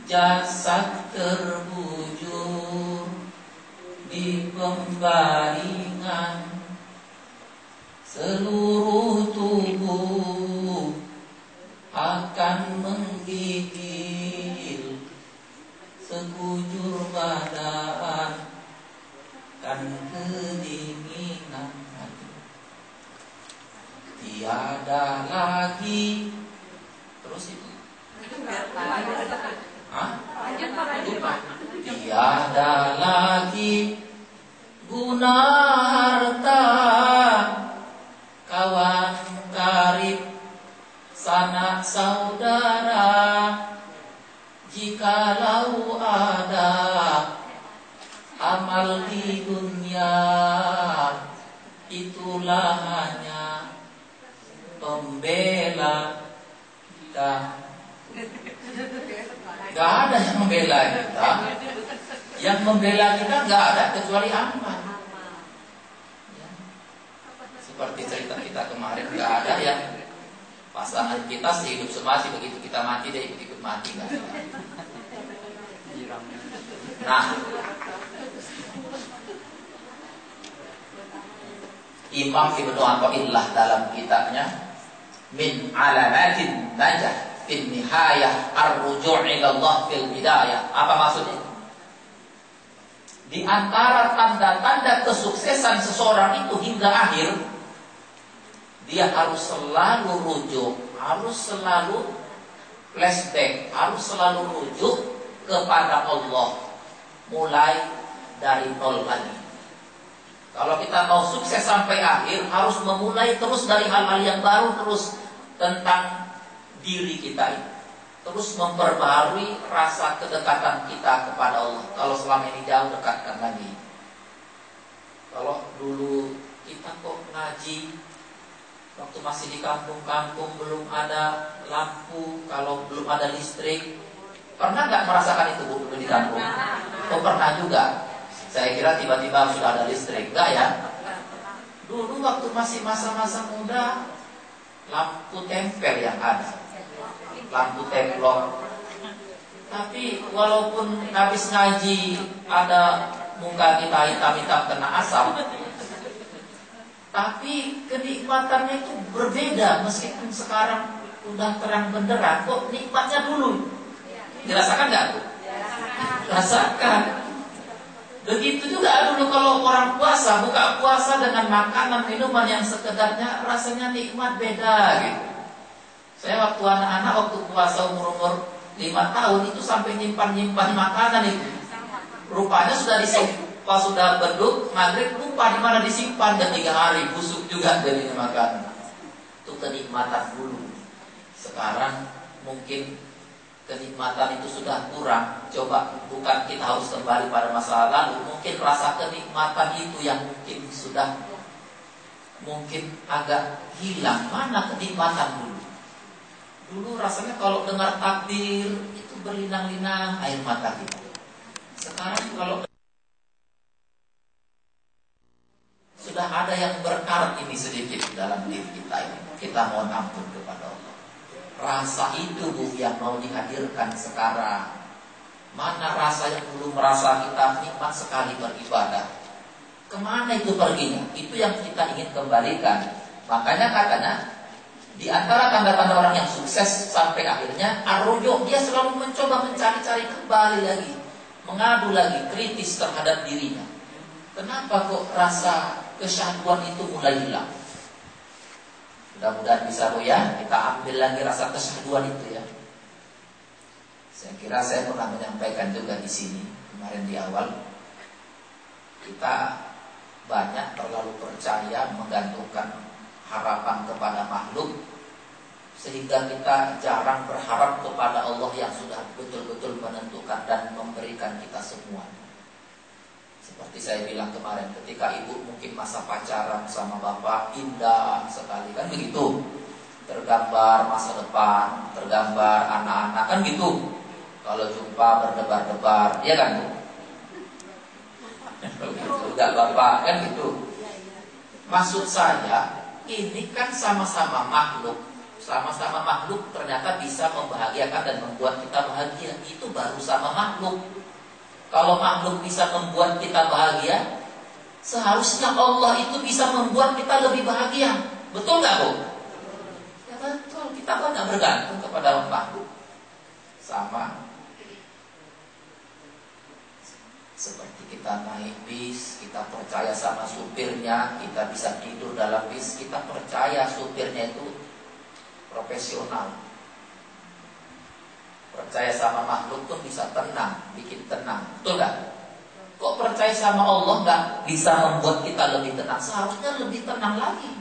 Jasad terbujur di pembaringan Seluruh tubuh akan menggigil Sekujur badan kan kedinginan Tiada lagi. Terus itu? Tiada lagi guna harta kawan sanak saudara jikalau ada amal di dunia itulah hanya pembela kita. Gak ada yang membela kita. Yang membela kita gak ada kecuali amal ya. Seperti cerita kita kemarin Gak ada yang Pasangan kita sehidup semati Begitu kita mati dia ikut-ikut mati ada. Nah Imam Ibnu Athaillah dalam kitabnya Min alamatin najah fil nihayah ar-ruju' ila Allah fil bidayah. Apa maksudnya? Di antara tanda-tanda kesuksesan seseorang itu hingga akhir dia harus selalu rujuk, harus selalu flashback, harus selalu rujuk kepada Allah mulai dari nol lagi. Kalau kita mau sukses sampai akhir harus memulai terus dari hal-hal yang baru terus tentang diri kita ini terus memperbaharui rasa kedekatan kita kepada Allah. Kalau selama ini jauh dekatkan lagi. Kalau dulu kita kok ngaji waktu masih di kampung-kampung belum ada lampu, kalau belum ada listrik, pernah nggak merasakan itu bu di kampung? Oh pernah juga. Saya kira tiba-tiba sudah ada listrik, enggak ya? Dulu waktu masih masa-masa muda, lampu tempel yang ada lampu teflon. Tapi walaupun habis ngaji ada muka kita hitam-hitam kena asap, tapi kenikmatannya itu berbeda meskipun sekarang udah terang benderang kok nikmatnya dulu. Dirasakan nggak tuh? Rasakan. Begitu juga dulu kalau orang puasa buka puasa dengan makanan minuman yang sekedarnya rasanya nikmat beda gitu. Saya waktu anak-anak waktu puasa umur-umur lima tahun itu sampai nyimpan-nyimpan makanan itu. Rupanya sudah disimpan, pas sudah beduk maghrib lupa di mana disimpan dan tiga hari busuk juga dari makanan. Itu kenikmatan dulu. Sekarang mungkin kenikmatan itu sudah kurang. Coba bukan kita harus kembali pada masa lalu, mungkin rasa kenikmatan itu yang mungkin sudah mungkin agak hilang. Mana kenikmatan dulu? Dulu rasanya kalau dengar takdir itu berlinang-linang air mata kita. Sekarang kalau sudah ada yang berkarat ini sedikit dalam diri kita ini, kita mohon ampun kepada Allah. Rasa itu bu yang mau dihadirkan sekarang. Mana rasa yang dulu merasa kita nikmat sekali beribadah. Ke mana itu perginya? Itu yang kita ingin kembalikan. Makanya katanya di antara tanda-tanda orang yang sukses sampai akhirnya arrojo dia selalu mencoba mencari-cari kembali lagi, mengadu lagi, kritis terhadap dirinya. Kenapa kok rasa kesyahduan itu mulai hilang? Mudah-mudahan bisa bu ya, kita ambil lagi rasa kesyahduan itu ya. Saya kira saya pernah menyampaikan juga di sini kemarin di awal. Kita banyak terlalu percaya menggantungkan harapan kepada makhluk sehingga kita jarang berharap kepada Allah yang sudah betul-betul menentukan dan memberikan kita semua. Seperti saya bilang kemarin, ketika ibu mungkin masa pacaran sama bapak indah sekali kan begitu, tergambar masa depan, tergambar anak-anak kan gitu. Kalau jumpa berdebar-debar, ya kan bu? Enggak bapak kan itu. Maksud saya ini kan sama-sama makhluk, sama-sama makhluk ternyata bisa membahagiakan dan membuat kita bahagia. Itu baru sama makhluk. Kalau makhluk bisa membuat kita bahagia, seharusnya Allah itu bisa membuat kita lebih bahagia. Betul nggak bu? Ya betul. Kita banyak bergantung kepada makhluk. Sama seperti kita naik bis, kita percaya sama supirnya, kita bisa tidur dalam bis, kita percaya supirnya itu profesional. Percaya sama makhluk tuh bisa tenang, bikin tenang, betul gak? Kok percaya sama Allah nggak bisa membuat kita lebih tenang? Seharusnya lebih tenang lagi.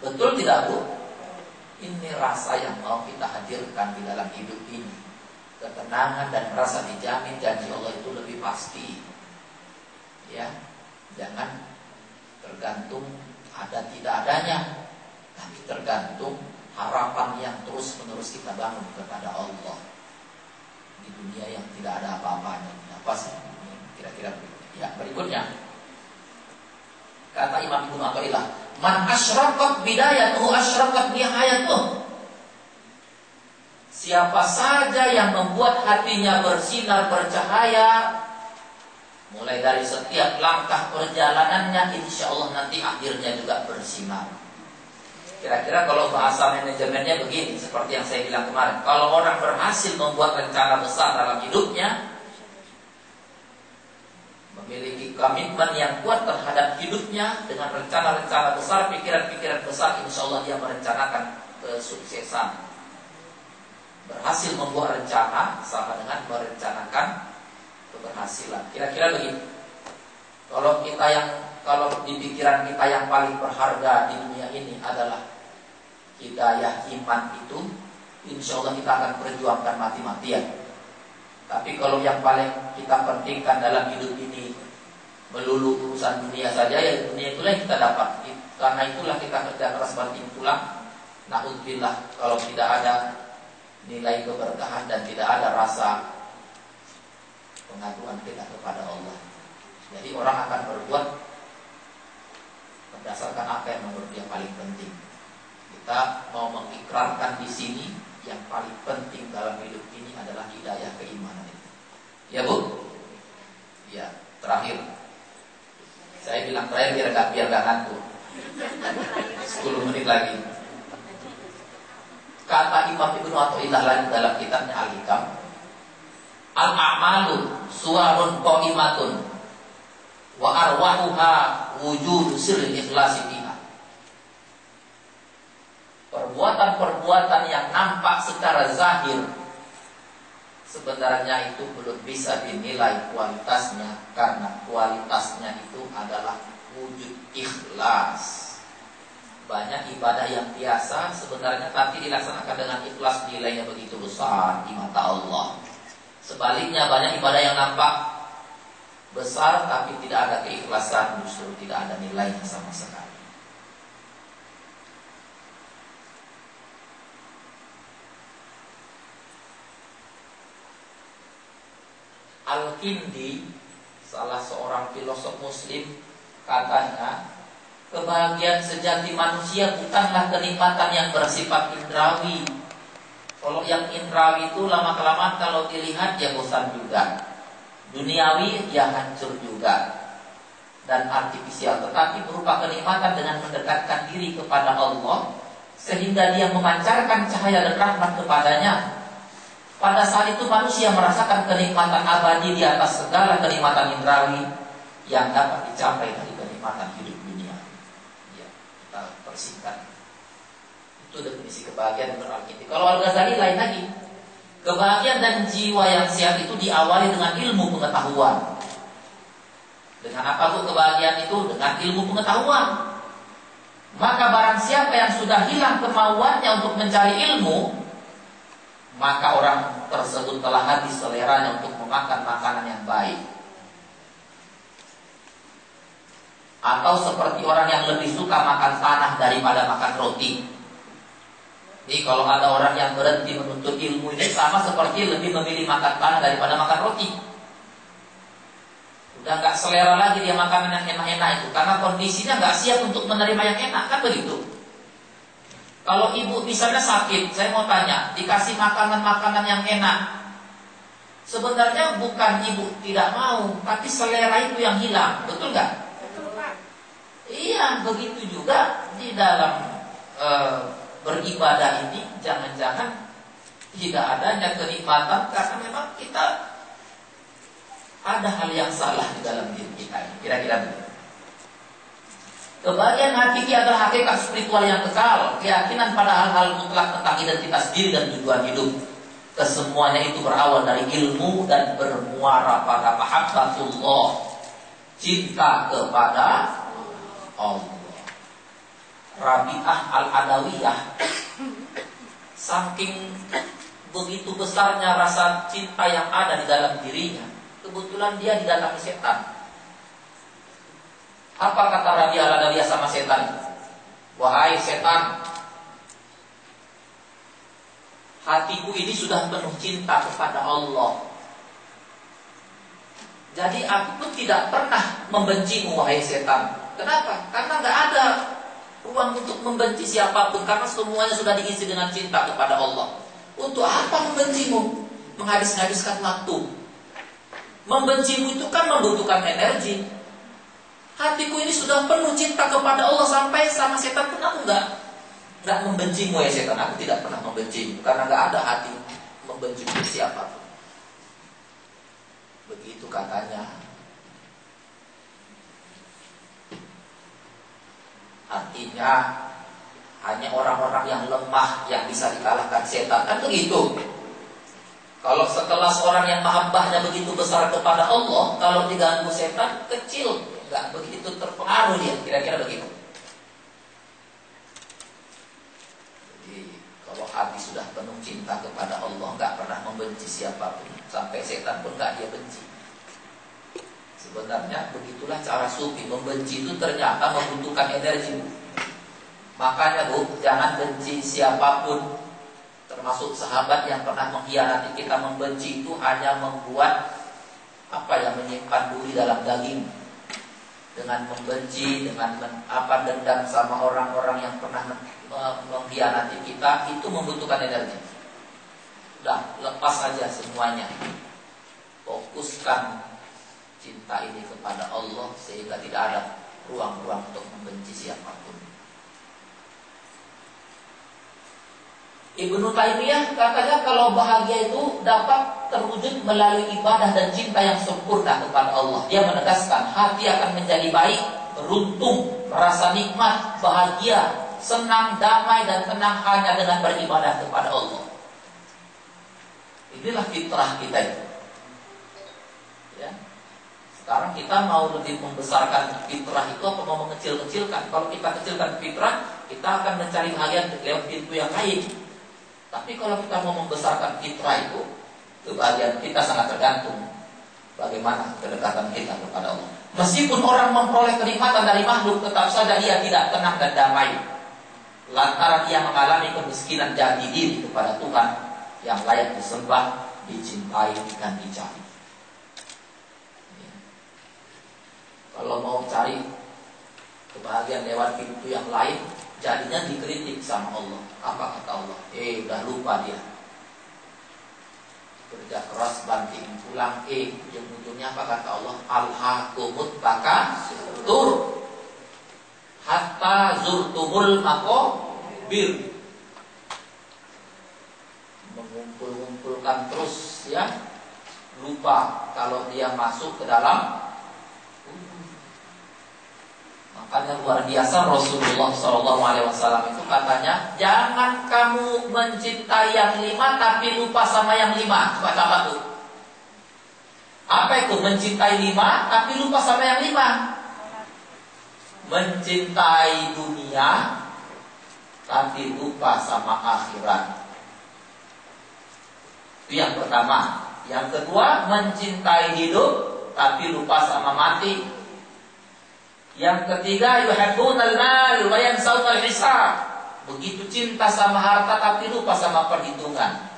Betul tidak bu? Ini rasa yang mau kita hadirkan di dalam hidup ini ketenangan dan merasa dijamin janji Allah itu lebih pasti. Ya, jangan tergantung ada tidak adanya, tapi tergantung harapan yang terus menerus kita bangun kepada Allah di dunia yang tidak ada apa-apanya. Apa sih? Kira-kira Ya, berikutnya kata Imam Ibnu Athaillah, "Man asyraqat bidayatuhu asyraqat nihayatuhu." Siapa saja yang membuat hatinya bersinar bercahaya Mulai dari setiap langkah perjalanannya Insya Allah nanti akhirnya juga bersinar Kira-kira kalau bahasa manajemennya begini Seperti yang saya bilang kemarin Kalau orang berhasil membuat rencana besar dalam hidupnya Memiliki komitmen yang kuat terhadap hidupnya Dengan rencana-rencana besar Pikiran-pikiran besar Insya Allah dia merencanakan kesuksesan berhasil membuat rencana sama dengan merencanakan keberhasilan. Kira-kira begitu. Kalau kita yang kalau di pikiran kita yang paling berharga di dunia ini adalah hidayah iman itu, insya Allah kita akan perjuangkan mati-matian. Tapi kalau yang paling kita pentingkan dalam hidup ini melulu urusan dunia saja, ya dunia itulah yang kita dapat. Karena itulah kita kerja keras banting tulang. Naudzubillah kalau tidak ada nilai keberkahan dan tidak ada rasa pengaduan kita kepada Allah. Jadi orang akan berbuat berdasarkan apa yang menurut dia paling penting. Kita mau mengikrarkan di sini yang paling penting dalam hidup ini adalah hidayah keimanan itu. Ya bu? Ya, terakhir. Saya bilang terakhir biar gak biar gak ngantuk. 10 menit lagi. Kata Imam Ibnu Athaillah lagi dalam kitabnya Al-Hikam, Al-a'malu suwarun qaimatun wa arwahuha wujud sirri ikhlasi. Perbuatan-perbuatan yang nampak secara zahir sebenarnya itu belum bisa dinilai kualitasnya karena kualitasnya itu adalah wujud ikhlas banyak ibadah yang biasa sebenarnya tapi dilaksanakan dengan ikhlas nilainya begitu besar di mata Allah. Sebaliknya banyak ibadah yang nampak besar tapi tidak ada keikhlasan justru tidak ada nilainya sama sekali. Al-Kindi salah seorang filosof muslim katanya Kebahagiaan sejati manusia bukanlah kenikmatan yang bersifat indrawi. Kalau yang indrawi itu lama-kelamaan kalau dilihat ya bosan juga. Duniawi ya hancur juga. Dan artifisial. Tetapi berupa kenikmatan dengan mendekatkan diri kepada Allah. Sehingga dia memancarkan cahaya dan rahmat kepadanya. Pada saat itu manusia merasakan kenikmatan abadi di atas segala kenikmatan indrawi yang dapat dicapai dari kenikmatan hidup persingkat. Itu definisi kebahagiaan menurut. Kalau Al-Ghazali lain lagi. Kebahagiaan dan jiwa yang sehat itu diawali dengan ilmu pengetahuan. Dengan apa bu kebahagiaan itu? Dengan ilmu pengetahuan. Maka barang siapa yang sudah hilang kemauannya untuk mencari ilmu, maka orang tersebut telah habis seleranya untuk memakan makanan yang baik. Atau seperti orang yang lebih suka makan tanah daripada makan roti. Jadi kalau ada orang yang berhenti menuntut ilmu ini sama seperti lebih memilih makan tanah daripada makan roti. Udah nggak selera lagi dia makanan yang enak-enak itu karena kondisinya nggak siap untuk menerima yang enak kan begitu. Kalau ibu misalnya sakit, saya mau tanya, dikasih makanan-makanan yang enak, sebenarnya bukan ibu tidak mau, tapi selera itu yang hilang, betul nggak? Betul Pak. Iya, begitu juga di dalam e, beribadah ini, jangan-jangan tidak adanya kenikmatan karena memang kita ada hal yang salah di dalam diri kita. Kira-kira begitu. Kebahagiaan hakiki adalah hakikat spiritual yang kekal, keyakinan pada hal-hal mutlak tentang identitas diri dan tujuan hidup. Kesemuanya itu berawal dari ilmu dan bermuara pada mahabbatullah, cinta kepada Allah. Rabi'ah al-Adawiyah Saking begitu besarnya rasa cinta yang ada di dalam dirinya Kebetulan dia didatangi setan apa kata Rabi al sama setan? Wahai setan, hatiku ini sudah penuh cinta kepada Allah. Jadi aku pun tidak pernah membencimu wahai setan. Kenapa? Karena nggak ada ruang untuk membenci siapa pun karena semuanya sudah diisi dengan cinta kepada Allah. Untuk apa membencimu? Menghabis-habiskan waktu. Membencimu itu kan membutuhkan energi. Hatiku ini sudah penuh cinta kepada Allah sampai sama setan pun aku nggak nggak membencimu ya setan. Aku tidak pernah membencimu karena nggak ada hati membenci siapa pun. Begitu katanya. Artinya hanya orang-orang yang lemah yang bisa dikalahkan setan kan begitu. Kalau setelah seorang yang mahabbahnya begitu besar kepada Allah, kalau diganggu setan kecil nggak begitu terpengaruh dia, kira-kira begitu. Jadi kalau hati sudah penuh cinta kepada Allah, nggak pernah membenci siapa pun, sampai setan pun nggak dia benci. Sebenarnya begitulah cara sufi membenci itu ternyata membutuhkan energi. Makanya bu, jangan benci siapa pun, termasuk sahabat yang pernah mengkhianati kita membenci itu hanya membuat apa yang menyimpan duri dalam daging dengan membenci, dengan men, apa dendam sama orang-orang yang pernah mengkhianati kita, itu membutuhkan energi. Udah, lepas saja semuanya. Fokuskan cinta ini kepada Allah sehingga tidak ada ruang-ruang untuk membenci siapa pun. Ibnu Taimiyah katanya kalau bahagia itu dapat terwujud melalui ibadah dan cinta yang sempurna kepada Allah. Dia menegaskan hati akan menjadi baik, beruntung, merasa nikmat, bahagia, senang, damai dan tenang hanya dengan beribadah kepada Allah. Inilah fitrah kita itu. Ya. Sekarang kita mau lebih membesarkan fitrah itu apa mau mengecil-kecilkan? Kalau kita kecilkan fitrah, kita akan mencari bahagia lewat pintu yang lain. Tapi kalau kita mau membesarkan fitrah itu, kebahagiaan kita sangat tergantung bagaimana kedekatan kita kepada Allah. Meskipun orang memperoleh kenikmatan dari makhluk, tetap saja ia tidak tenang dan damai. Lantaran ia mengalami kemiskinan jati diri kepada Tuhan yang layak disembah, dicintai, dan dicari. Ya. Kalau mau cari kebahagiaan lewat pintu yang lain, jadinya dikritik sama Allah. Apa kata Allah? Eh, udah lupa dia. Kerja keras banting pulang, eh, ujung-ujungnya apa kata Allah? Alhaqumut tur hatta zurtumul bir mengumpul-ngumpulkan terus ya lupa kalau dia masuk ke dalam Makanya luar biasa Rasulullah Shallallahu Alaihi Wasallam itu katanya jangan kamu mencintai yang lima tapi lupa sama yang lima. Coba apa tuh? Apa itu mencintai lima tapi lupa sama yang lima? Mencintai dunia tapi lupa sama akhirat. Itu yang pertama. Yang kedua mencintai hidup tapi lupa sama mati. Yang ketiga yuhibbun al-mal wa yansawna al-hisab. Begitu cinta sama harta tapi lupa sama perhitungan.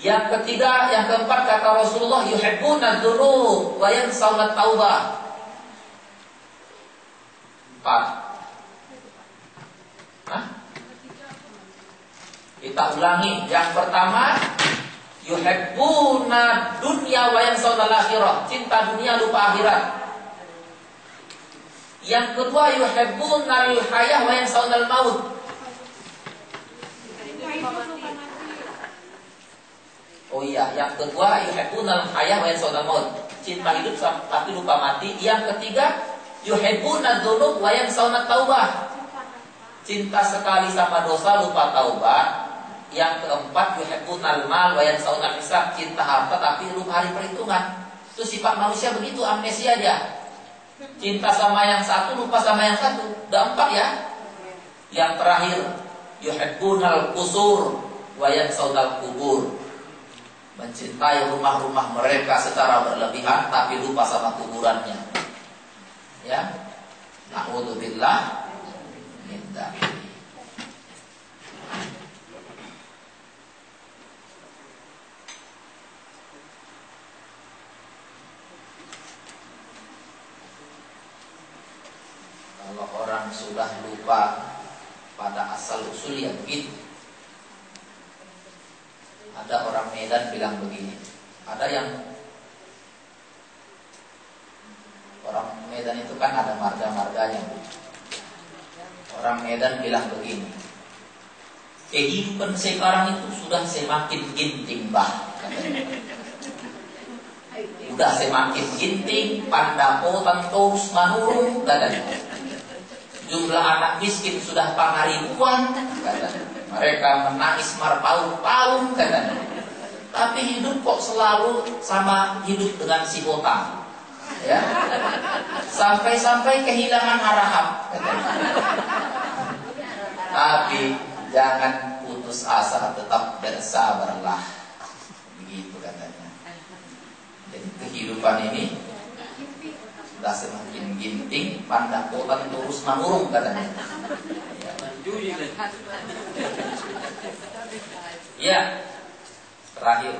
Yang ketiga, yang keempat kata Rasulullah yuhibbun ad-dhunub wa yansawna taubah. Empat. Hah? Kita ulangi. Yang pertama, yuhibbuna dunya wa yansawna akhirah. Cinta dunia lupa akhirat. Yang kedua, yuhibbuna al-hayah wa yansawna al-maut. Oh iya, yang kedua yuhibbunal hayah wa yansawna maut. Cinta hidup tapi lupa mati. Yang ketiga yuhibbunad dzunub wa yansawna taubah. Cinta sekali sama dosa lupa taubat. Yang keempat yuhibbunal mal wa yansawna hisab. Cinta harta tapi lupa hari perhitungan. Itu sifat manusia begitu, amnesia aja. Cinta sama yang satu lupa sama yang satu. Udah empat ya. Yang terakhir yuhibbunal qusur wa yansawna kubur mencintai rumah-rumah mereka secara berlebihan tapi lupa sama kuburannya. Ya. Nauzubillah min Kalau orang sudah lupa pada asal usulnya begitu. Ada orang Medan bilang begini ada yang orang Medan itu kan ada marga-marganya orang Medan bilang begini kehidupan sekarang itu sudah semakin ginting bah sudah semakin ginting pandapotan terus manurung katanya jumlah anak miskin sudah pangaribuan katanya mereka menangis marpaung-paung katanya. Tapi hidup kok selalu sama hidup dengan si botang. Ya. Sampai-sampai kehilangan harahap katanya. Tapi jangan putus asa, tetap bersabarlah. Begitu katanya. Jadi kehidupan ini sudah semakin ginting, pandang potan terus menurun katanya. (laughs) Ya, terakhir.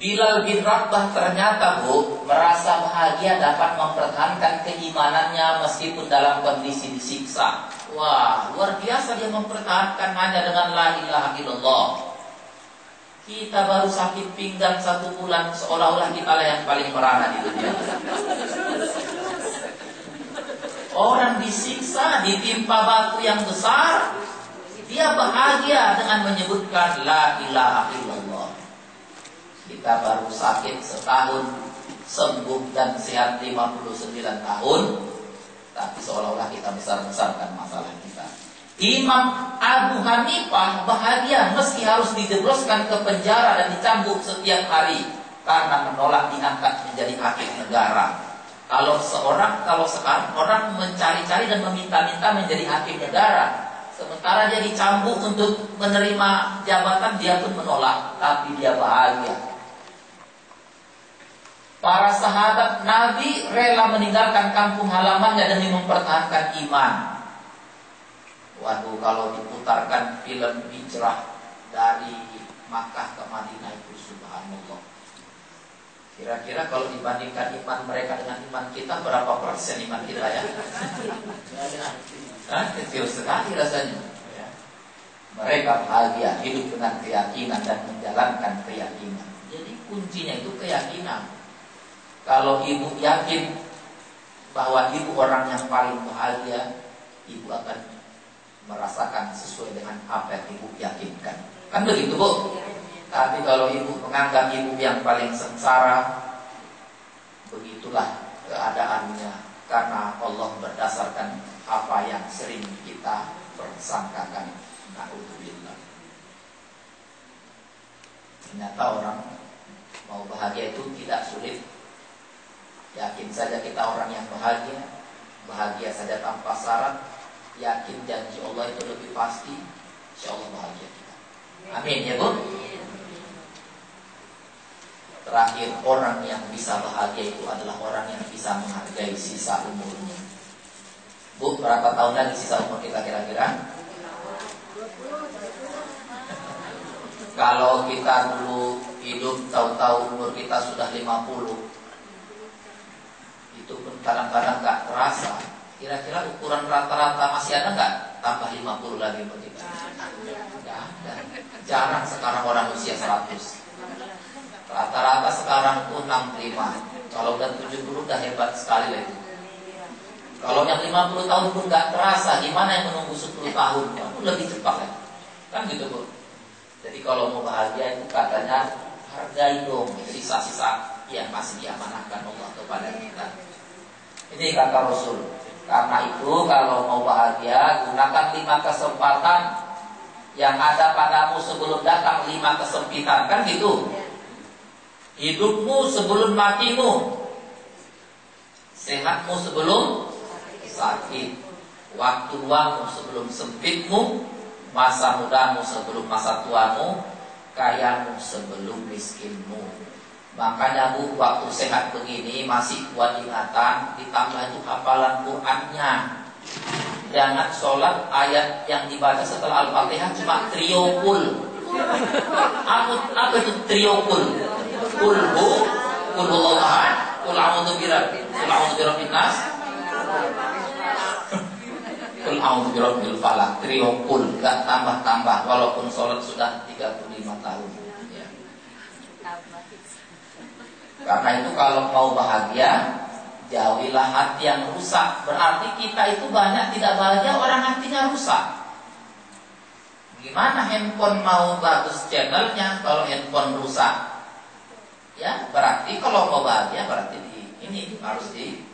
Bilal bin Rabah ternyata bu merasa bahagia dapat mempertahankan keimanannya meskipun dalam kondisi disiksa. Wah, luar biasa dia mempertahankan hanya dengan la ilaha illallah. Kita baru sakit pinggang satu bulan seolah-olah kita lah yang paling merana di dunia. Orang disiksa, ditimpa batu yang besar, dia bahagia dengan menyebutkan La ilaha illallah. Kita baru sakit setahun, sembuh dan sehat 59 tahun, tapi seolah-olah kita besar-besarkan masalah kita. Imam Abu Hanifah bahagia meski harus dijebloskan ke penjara dan dicambuk setiap hari karena menolak diangkat menjadi hakim negara. Kalau seorang, kalau sekarang orang mencari-cari dan meminta-minta menjadi hakim negara, sementara dia dicambuk untuk menerima jabatan, dia pun menolak, tapi dia bahagia. Para sahabat Nabi rela meninggalkan kampung halamannya demi mempertahankan iman. Waduh, kalau diputarkan film hijrah dari Makkah ke Madinah itu subhanallah. Kira-kira kalau dibandingkan iman mereka dengan iman kita berapa persen iman kita ya? Kecil sekali rasanya. Ya. Mereka bahagia hidup dengan keyakinan dan menjalankan keyakinan. Jadi kuncinya itu keyakinan. Kalau ibu yakin bahwa ibu orang yang paling bahagia, ibu akan merasakan sesuai dengan apa yang ibu yakinkan. Kan begitu bu? Tapi kalau ibu menganggap ibu yang paling sengsara, begitulah keadaannya. Karena Allah berdasarkan apa yang sering kita persangkakan. Na'udzubillah. Ternyata orang mau bahagia itu tidak sulit. Yakin saja kita orang yang bahagia. Bahagia saja tanpa syarat. Yakin janji Allah itu lebih pasti. Insya Allah bahagia kita. Amin ya Bu. Terakhir orang yang bisa bahagia itu adalah orang yang bisa menghargai sisa umurnya. Bu, berapa tahun lagi sisa umur kita kira-kira? (laughs) Kalau kita dulu hidup tahu-tahu umur kita sudah 50 Itu pun kadang-kadang gak terasa Kira-kira ukuran rata-rata masih ada nggak tambah 50 lagi begitu? Jarang sekarang orang usia 100. Rata-rata sekarang tuh 65. Kalau udah 70 udah hebat sekali lah itu. Kalau yang 50 tahun pun nggak terasa, gimana yang menunggu 10 tahun? Ya, lebih cepat kan? Kan gitu bu. Jadi kalau mau bahagia itu katanya hargai dong sisa-sisa yang masih diamanahkan Allah kepada kita. Ini kata Rasul. Karena itu kalau mau bahagia gunakan lima kesempatan yang ada padamu sebelum datang. Lima kesempitan kan gitu. Hidupmu sebelum matimu, sehatmu sebelum sakit, waktu luangmu sebelum sempitmu, masa mudamu sebelum masa tuamu, kayamu sebelum miskinmu. Makanya bu, waktu sehat begini masih kuat ingatan, ditambah itu hafalan Qur'annya. Jangan sholat ayat yang dibaca setelah Al-Fatihah cuma triopul. Apa, apa itu triopul? Kulhu, kulhu Allah, kul a'udzu birabbil, kul a'udzu birabbin nas, (laughs) Kul a'udzu birabbil falaq, triopul, enggak tambah-tambah walaupun sholat sudah 35 tahun. Ya. Karena itu kalau mau bahagia, jauhilah hati yang rusak. Berarti kita itu banyak tidak bahagia, orang hatinya rusak. Gimana handphone mau bagus channelnya kalau handphone rusak? Ya, berarti kalau mau bahagia berarti di, ini harus di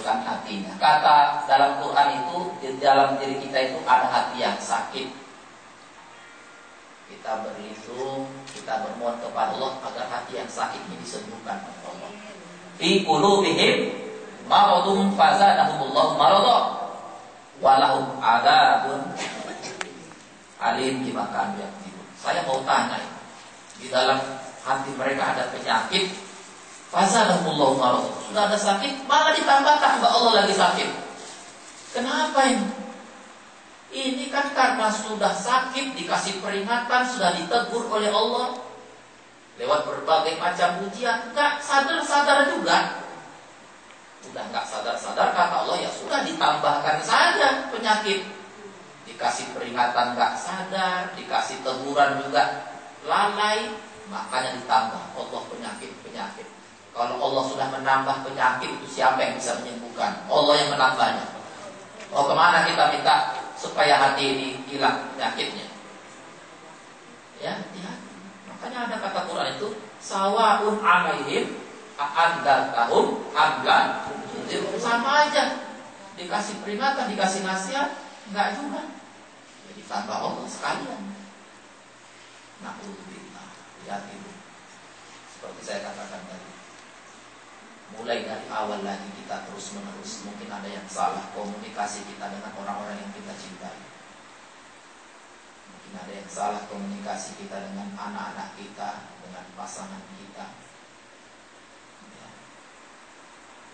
hatinya. Kata dalam Quran itu di dalam diri kita itu ada hati yang sakit. Kita berlindung, kita bermohon kepada Allah agar hati yang sakit ini disembuhkan oleh Allah. Fi qulubihim maradun fazadahumullahu marada walahum adabun alim bima kanu Saya mau tanya di dalam hati mereka ada penyakit Fazalahumullahu marad. Sudah ada sakit, malah ditambahkan Mbak Allah lagi sakit. Kenapa ini? Ini kan karena sudah sakit, dikasih peringatan, sudah ditegur oleh Allah lewat berbagai macam ujian, nggak sadar-sadar juga. Udah nggak sadar-sadar kata Allah ya sudah ditambahkan saja penyakit. Dikasih peringatan nggak sadar, dikasih teguran juga lalai, makanya ditambah Allah penyakit-penyakit. Kalau Allah sudah menambah penyakit itu siapa yang bisa menyembuhkan? Allah yang menambahnya. Oh ke mana kita minta supaya hati ini hilang penyakitnya? Ya, ya. Makanya ada kata Quran itu sawaun alaihim anda tahun amlan sama aja. Dikasih peringatan dikasih nasihat enggak juga. Jadi tambah Allah sekalian. Nah lihat itu seperti saya katakan tadi mulai dari awal lagi kita terus menerus. Mungkin ada yang salah komunikasi kita dengan orang-orang yang kita cintai. Mungkin ada yang salah komunikasi kita dengan anak-anak kita dengan pasangan kita. Ya.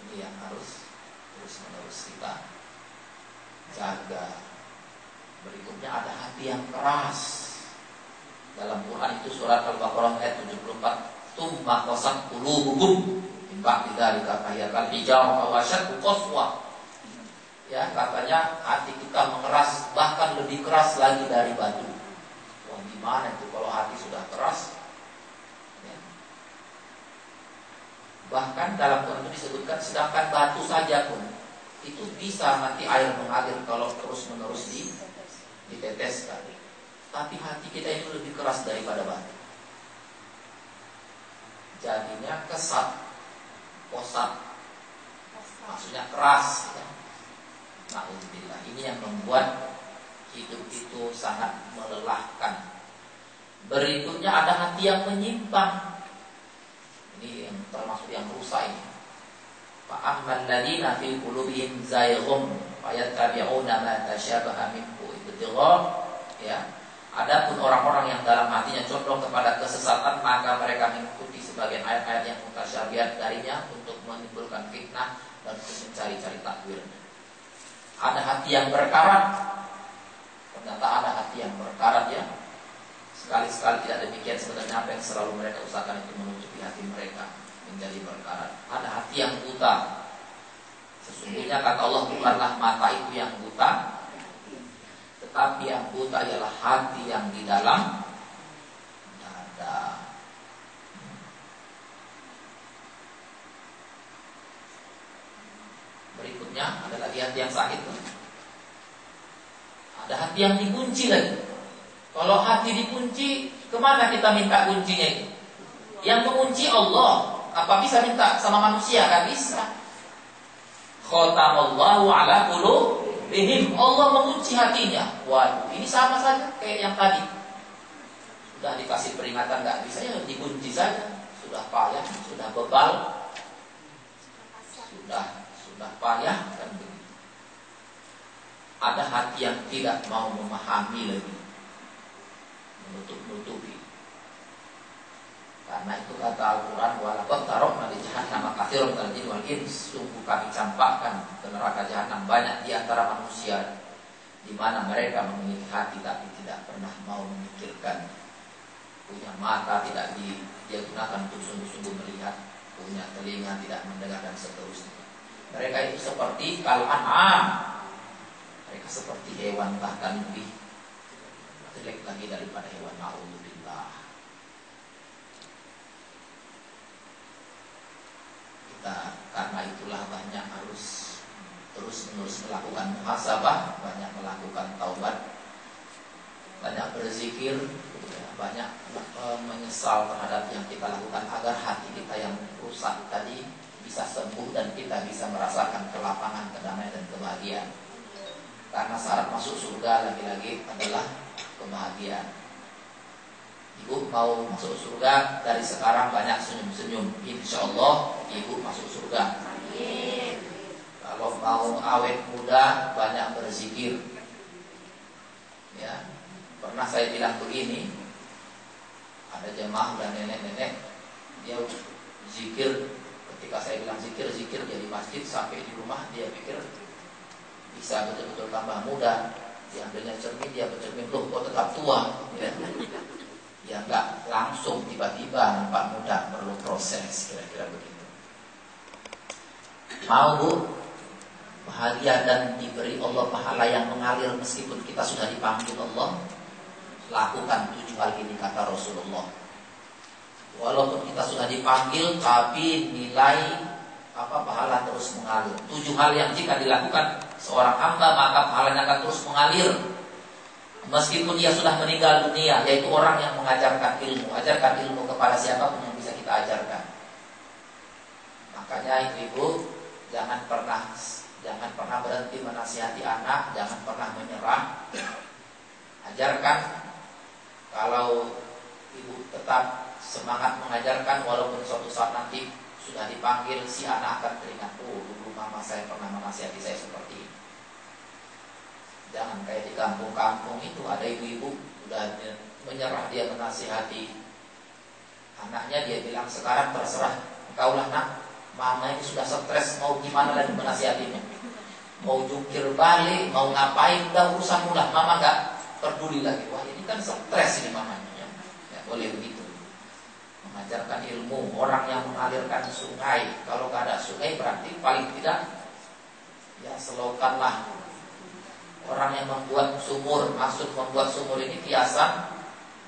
ini yang harus terus menerus kita jaga. Berikutnya ada hati yang keras. Dalam Quran itu surat Al-Baqarah ayat 74 tumma qasat qulubukum Ba'di dzalika fahiyakan hijau awasyad qaswa. Ya, katanya hati kita mengeras bahkan lebih keras lagi dari batu. Wah, gimana itu kalau hati sudah keras? Ya. Bahkan dalam Quran itu disebutkan sedangkan batu saja pun itu bisa nanti air mengalir kalau terus menerus di diteteskan. Tapi hati kita itu lebih keras daripada batu. Jadinya kesat posat maksudnya keras ya. Alhamdulillah ini yang membuat hidup itu sangat melelahkan. Berikutnya ada hati yang menyimpang. Ini yang termasuk yang rusak ini. Fa'amman ladina fi qulubihim zayghum fayattabi'una ma tasyabaha minhu. Ibtigha ya Adapun orang-orang yang dalam hatinya condong kepada kesesatan maka mereka mengikuti sebagian ayat-ayat yang mutasyabihat darinya untuk menimbulkan fitnah dan mencari-cari takwil. Ada hati yang berkarat. Ternyata ada hati yang berkarat ya. Sekali-sekali tidak demikian sebenarnya apa yang selalu mereka usahakan itu menutupi hati mereka menjadi berkarat. Ada hati yang buta. Sesungguhnya kata Allah bukanlah mata itu yang buta, tapi yang buta ialah hati yang di dalam dada. Berikutnya ada lagi hati yang sakit. Ada hati yang dikunci lagi. Kalau hati dikunci, ke mana kita minta kuncinya? Yang mengunci Allah. Apa bisa minta sama manusia? Gak bisa. Khotamallahu ala qulub qulubihim. Allah mengunci hatinya. Waduh, ini sama saja kayak yang tadi. Sudah dikasih peringatan gak bisa ya dikunci saja. Sudah payah, sudah bebal. Sudah sudah payah dan begitu. Ada hati yang tidak mau memahami lagi. Menutup-nutupi. Karena itu kata Al-Quran Walakot tarokna di jahannam kathirun kaljin wal ins Sungguh kami campakkan ke neraka jahannam Banyak di antara manusia di mana mereka memiliki hati tapi tidak pernah mau memikirkan. Punya mata tidak di, dia gunakan untuk sungguh-sungguh melihat. Punya telinga tidak mendengar dan seterusnya. Mereka itu seperti kal-an'am. Mereka seperti hewan bahkan lebih jelek lagi daripada hewan ma'udzubillah kita karena itulah banyak harus terus menerus melakukan muhasabah, banyak melakukan taubat, banyak berzikir, banyak e, menyesal terhadap yang kita lakukan agar hati kita yang rusak tadi bisa sembuh dan kita bisa merasakan kelapangan, kedamaian dan kebahagiaan. Karena syarat masuk surga lagi-lagi adalah kebahagiaan. Ibu mau masuk surga dari sekarang banyak senyum-senyum. Insya Allah ibu masuk surga. Kalau mau awet muda banyak berzikir. Ya, pernah saya bilang begini. Ada jemaah dan nenek-nenek dia zikir ketika saya bilang zikir zikir jadi masjid sampai di rumah dia pikir bisa betul-betul tambah muda diambilnya cermin dia bercermin loh kok tetap tua ya ya nggak langsung tiba-tiba nampak mudah perlu proses kira-kira begitu. Mau bu? Bahagia dan diberi Allah pahala yang mengalir meskipun kita sudah dipanggil Allah. Lakukan tujuh hal ini kata Rasulullah. Walaupun kita sudah dipanggil tapi nilai apa pahala terus mengalir. Tujuh hal yang jika dilakukan seorang hamba maka pahalanya akan terus mengalir Meskipun dia sudah meninggal dunia Yaitu orang yang mengajarkan ilmu. Ajarkan ilmu kepada siapa pun yang bisa kita ajarkan. Makanya ibu-ibu Jangan pernah Jangan pernah berhenti menasihati anak Jangan pernah menyerah. Ajarkan Kalau ibu tetap semangat mengajarkan Walaupun suatu saat nanti sudah dipanggil Si anak akan teringat Oh dulu mama saya pernah menasihati saya seperti ini Jangan kayak di kampung-kampung itu ada ibu-ibu udah menyerah dia menasihati. Anaknya dia bilang sekarang terserah engkaulah nak. Mama ini sudah stres mau gimana lagi menasihatinya? Mau jungkir balik mau ngapain udah urusan mudah mama gak peduli lagi. Wah ini kan stres ini mamanya ya, ya boleh begitu. Mengajarkan ilmu orang yang mengalirkan sungai. Kalau gak ada sungai berarti paling tidak ya selokanlah Orang yang membuat sumur, maksud membuat sumur ini kiasan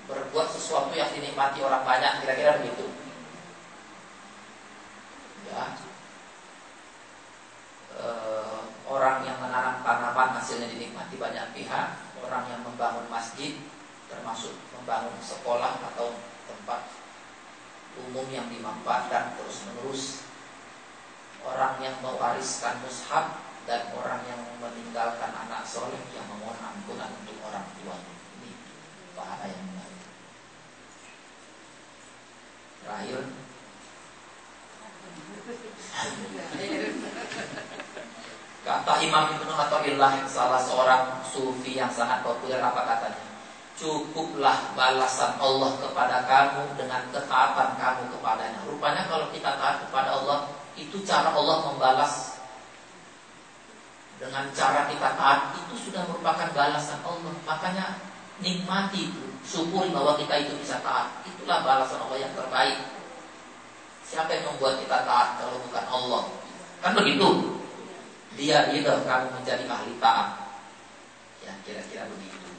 berbuat sesuatu yang dinikmati orang banyak, kira-kira begitu. Ya. E, orang yang menanam tanaman hasilnya dinikmati banyak pihak, orang yang membangun masjid termasuk membangun sekolah atau tempat umum yang dimanfaatkan terus-menerus. Orang yang mewariskan mushaf dan orang yang meninggalkan anak soleh yang memohon ampunan untuk orang tua ini pahala yang menarik. Terakhir Kata Imam Ibnu Athaillah salah seorang sufi yang sangat populer apa katanya? Cukuplah balasan Allah kepada kamu dengan ketaatan kamu kepadanya. Rupanya kalau kita taat kepada Allah, itu cara Allah membalas dengan cara kita taat itu sudah merupakan balasan Allah. Makanya nikmati itu, syukuri bahwa kita itu bisa taat. Itulah balasan Allah yang terbaik. Siapa yang membuat kita taat kalau bukan Allah? Kan begitu. Dia itu kamu menjadi ahli taat. Ya kira-kira begitu.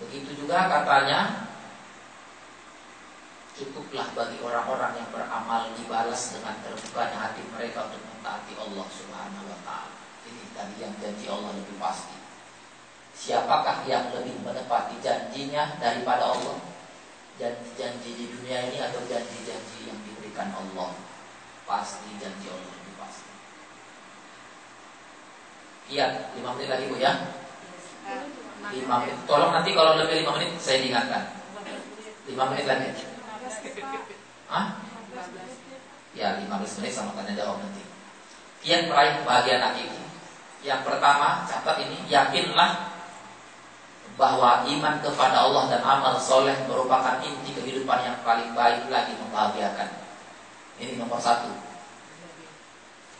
Begitu juga katanya Cukuplah bagi orang-orang yang beramal dibalas dengan terbukanya hati mereka untuk mentaati Allah Subhanahu wa taala. Ini tadi yang janji Allah lebih pasti. Siapakah yang lebih menepati janjinya daripada Allah? Janji-janji di dunia ini atau janji-janji yang diberikan Allah? Pasti janji Allah lebih pasti. Iya, lima menit lagi Bu ya. 5 menit. Tolong nanti kalau lebih 5 menit saya ingatkan. 5 menit lagi. Hah? Ya 15 menit sama tanya jawab nanti. Kian meraih kebahagiaan hakiki. Yang pertama, catat ini, yakinlah bahwa iman kepada Allah dan amal soleh merupakan inti kehidupan yang paling baik lagi membahagiakan. Ini nomor satu.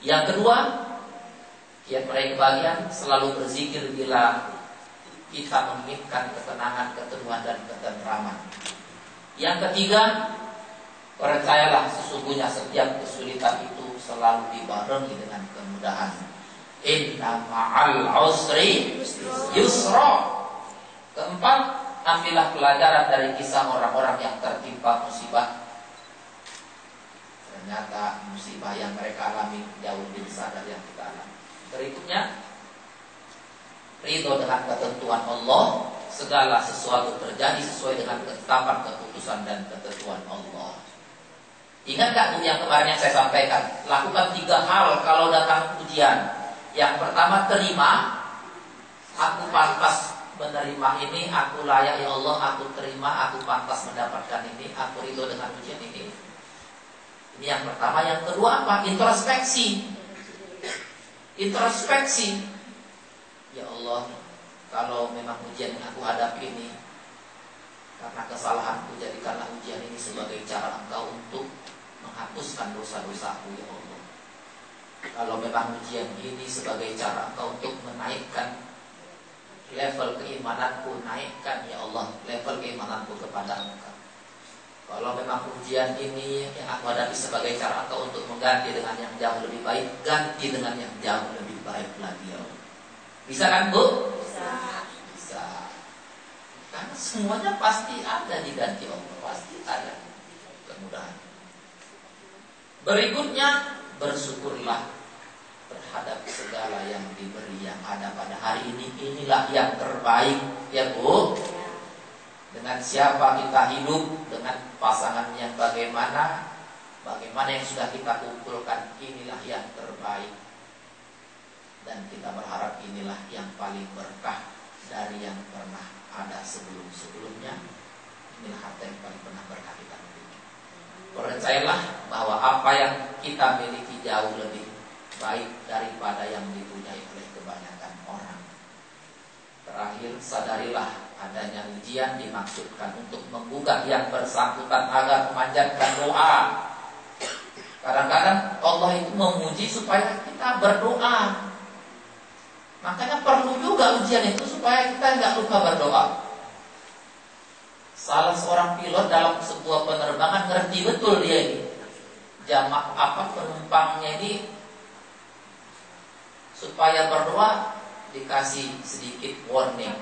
Yang kedua, kian meraih kebahagiaan selalu berzikir bila kita menginginkan ketenangan, keteduhan dan ketentraman. Yang ketiga, percayalah sesungguhnya setiap kesulitan itu selalu dibarengi dengan kemudahan. Inna ma'al usri yusra. Keempat, ambillah pelajaran dari kisah orang-orang yang tertimpa musibah. Ternyata musibah yang mereka alami jauh lebih besar dari yang kita alami. Berikutnya, ridho dengan ketentuan Allah, segala sesuatu terjadi sesuai dengan ketetapan, keputusan dan ketentuan Allah. Ingat gak yang kemarin yang saya sampaikan? Lakukan tiga hal kalau datang ujian. Yang pertama terima, aku pantas menerima ini, aku layak ya Allah, aku terima, aku pantas mendapatkan ini, aku ridho dengan ujian ini. Ini yang pertama. Yang kedua apa? Introspeksi. Introspeksi Ya Allah, kalau memang ujian yang aku hadapi ini karena kesalahanku jadikanlah ujian ini sebagai cara engkau untuk menghapuskan dosa-dosaku ya Allah. Kalau memang ujian ini sebagai cara engkau untuk menaikkan level keimananku, naikkan ya Allah level keimananku kepada engkau. Kalau memang ujian ini yang aku hadapi sebagai cara engkau untuk mengganti dengan yang jauh lebih baik, ganti dengan yang jauh lebih baik lagi ya Allah. Bisa kan Bu? Bisa. Bisa. Karena semuanya pasti ada di ganti Allah, pasti ada kemudahan. Berikutnya bersyukurlah terhadap segala yang diberi yang ada pada hari ini. Inilah yang terbaik, ya Bu. Dengan siapa kita hidup, dengan pasangan yang bagaimana, bagaimana yang sudah kita kumpulkan, inilah yang terbaik dan kita berharap inilah yang paling berkah dari yang pernah ada sebelum-sebelumnya. Inilah harta yang paling pernah berkah. Percayalah bahwa apa yang kita miliki jauh lebih baik daripada yang dipunyai oleh kebanyakan orang. Terakhir, sadarilah adanya ujian dimaksudkan untuk menggugah yang bersangkutan agar memanjatkan doa. Kadang-kadang Allah itu memuji supaya kita berdoa Makanya perlu juga ujian itu supaya kita nggak lupa berdoa. Salah seorang pilot dalam sebuah penerbangan ngerti betul dia ini. Jamak apa penumpangnya ini supaya berdoa dikasih sedikit warning.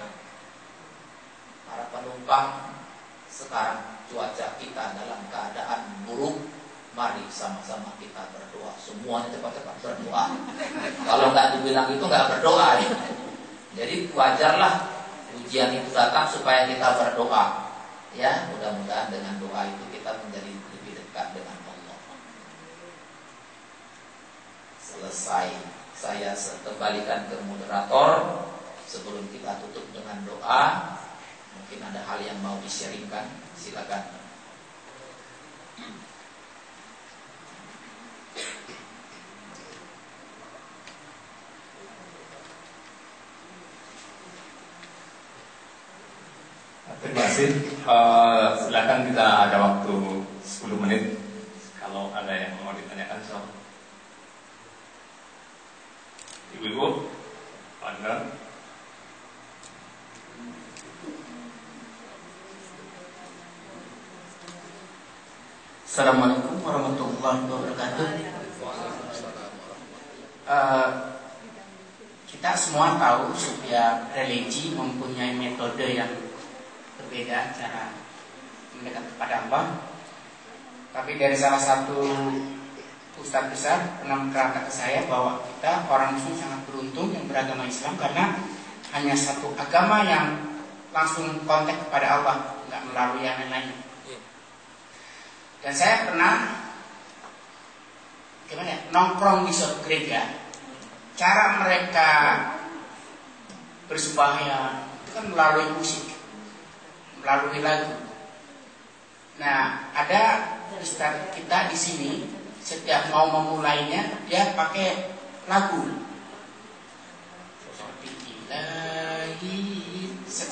Para penumpang sekarang cuaca kita dalam keadaan buruk Mari sama-sama kita berdoa. Semuanya cepat-cepat berdoa. Kalau nggak dibilang itu nggak berdoa. Jadi wajarlah ujian itu datang supaya kita berdoa. Ya, mudah-mudahan dengan doa itu kita menjadi lebih dekat dengan Allah. Selesai. Saya kembalikan ke moderator sebelum kita tutup dengan doa. Mungkin ada hal yang mau disharingkan, silakan. Terima kasih. Uh, silakan kita ada waktu 10 menit kalau ada yang mau ditanyakan so. Ibu-ibu, partner. Assalamualaikum warahmatullahi wabarakatuh. Uh, kita semua tahu supaya religi mempunyai metode yang berbeda cara mendekat kepada Allah. Tapi dari salah satu ustadz besar pernah berkata ke saya bahwa kita orang muslim sangat beruntung yang beragama Islam karena hanya satu agama yang langsung kontak kepada Allah, nggak melalui yang lain-lain. Iya. Dan saya pernah gimana ya, nongkrong di suatu gereja, cara mereka bersembahyang itu kan melalui musik, melalui lagu. Nah, ada ustaz kita di sini setiap mau memulainya dia pakai lagu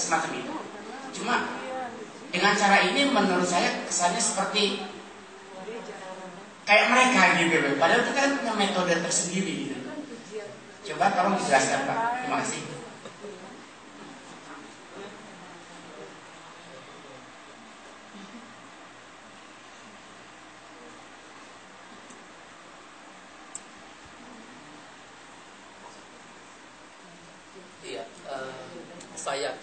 semacam itu. Cuma dengan cara ini menurut saya kesannya seperti kayak mereka gitu loh. Padahal kita kan punya metode tersendiri gitu. Coba tolong dijelaskan Pak. Terima kasih. Iya, uh, saya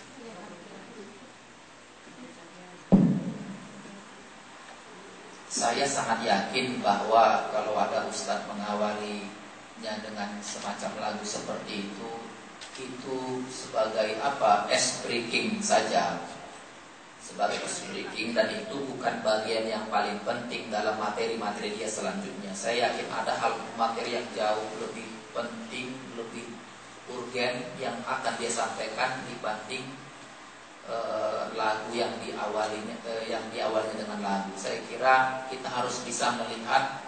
saya sangat yakin bahwa kalau ada ustadz mengawalinya dengan semacam lagu seperti itu, itu sebagai apa? Es breaking saja. Sebagai es breaking dan itu bukan bagian yang paling penting dalam materi-materi dia selanjutnya. Saya yakin ada hal materi yang jauh lebih penting, lebih urgen yang akan dia sampaikan dibanding Eh, lagu yang diawalinya uh, yang diawalnya dengan lagu. Saya kira kita harus bisa melihat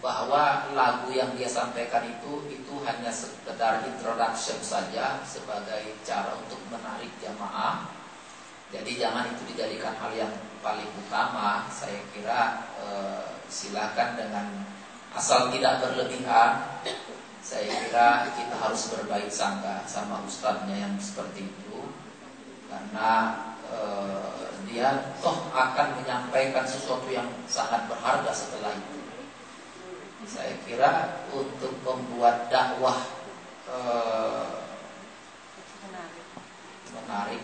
bahwa lagu yang dia sampaikan itu itu hanya sekedar introduction saja sebagai cara untuk menarik jamaah. Jadi jangan itu dijadikan hal yang paling utama. Saya kira uh, silakan dengan asal tidak berlebihan. Saya kira kita harus berbaik sangka sama ustadznya yang seperti itu karena uh, dia toh akan menyampaikan sesuatu yang sangat berharga setelah itu. Saya kira untuk membuat dakwah uh, menarik,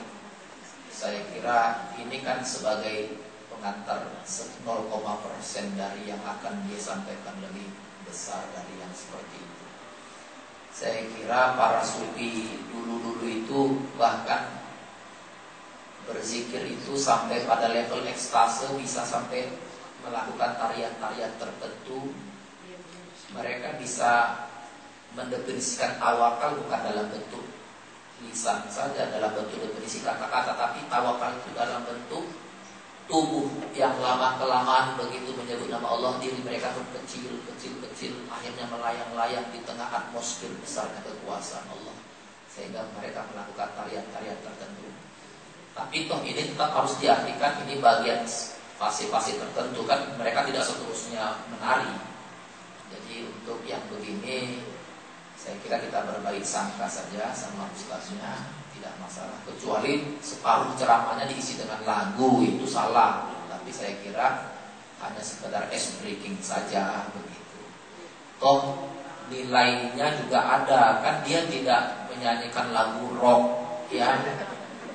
saya kira ini kan sebagai pengantar 0, persen dari yang akan dia sampaikan lebih besar dari yang seperti itu. Saya kira para sufi dulu-dulu itu bahkan berzikir itu sampai pada level ekstase bisa sampai melakukan tarian-tarian tertentu. Mereka bisa mendefinisikan tawakal bukan dalam bentuk lisan saja dalam bentuk definisi kata-kata tapi tawakal itu dalam bentuk tubuh yang lama kelamaan begitu menyebut nama Allah. Diri mereka pun kecil kecil kecil akhirnya melayang-layang di tengah atmosfer besarnya kekuasaan Allah. Sehingga mereka melakukan tarian-tarian tertentu tapi toh ini tetap harus diartikan ini bagian fase-fase tertentu kan mereka tidak seterusnya menari. Jadi untuk yang begini saya kira kita berbaik sangka saja sama ustaznya tidak masalah kecuali separuh ceramahnya diisi dengan lagu itu salah. Tapi saya kira hanya sekedar ice breaking saja begitu. Toh nilainya juga ada kan dia tidak menyanyikan lagu rock ya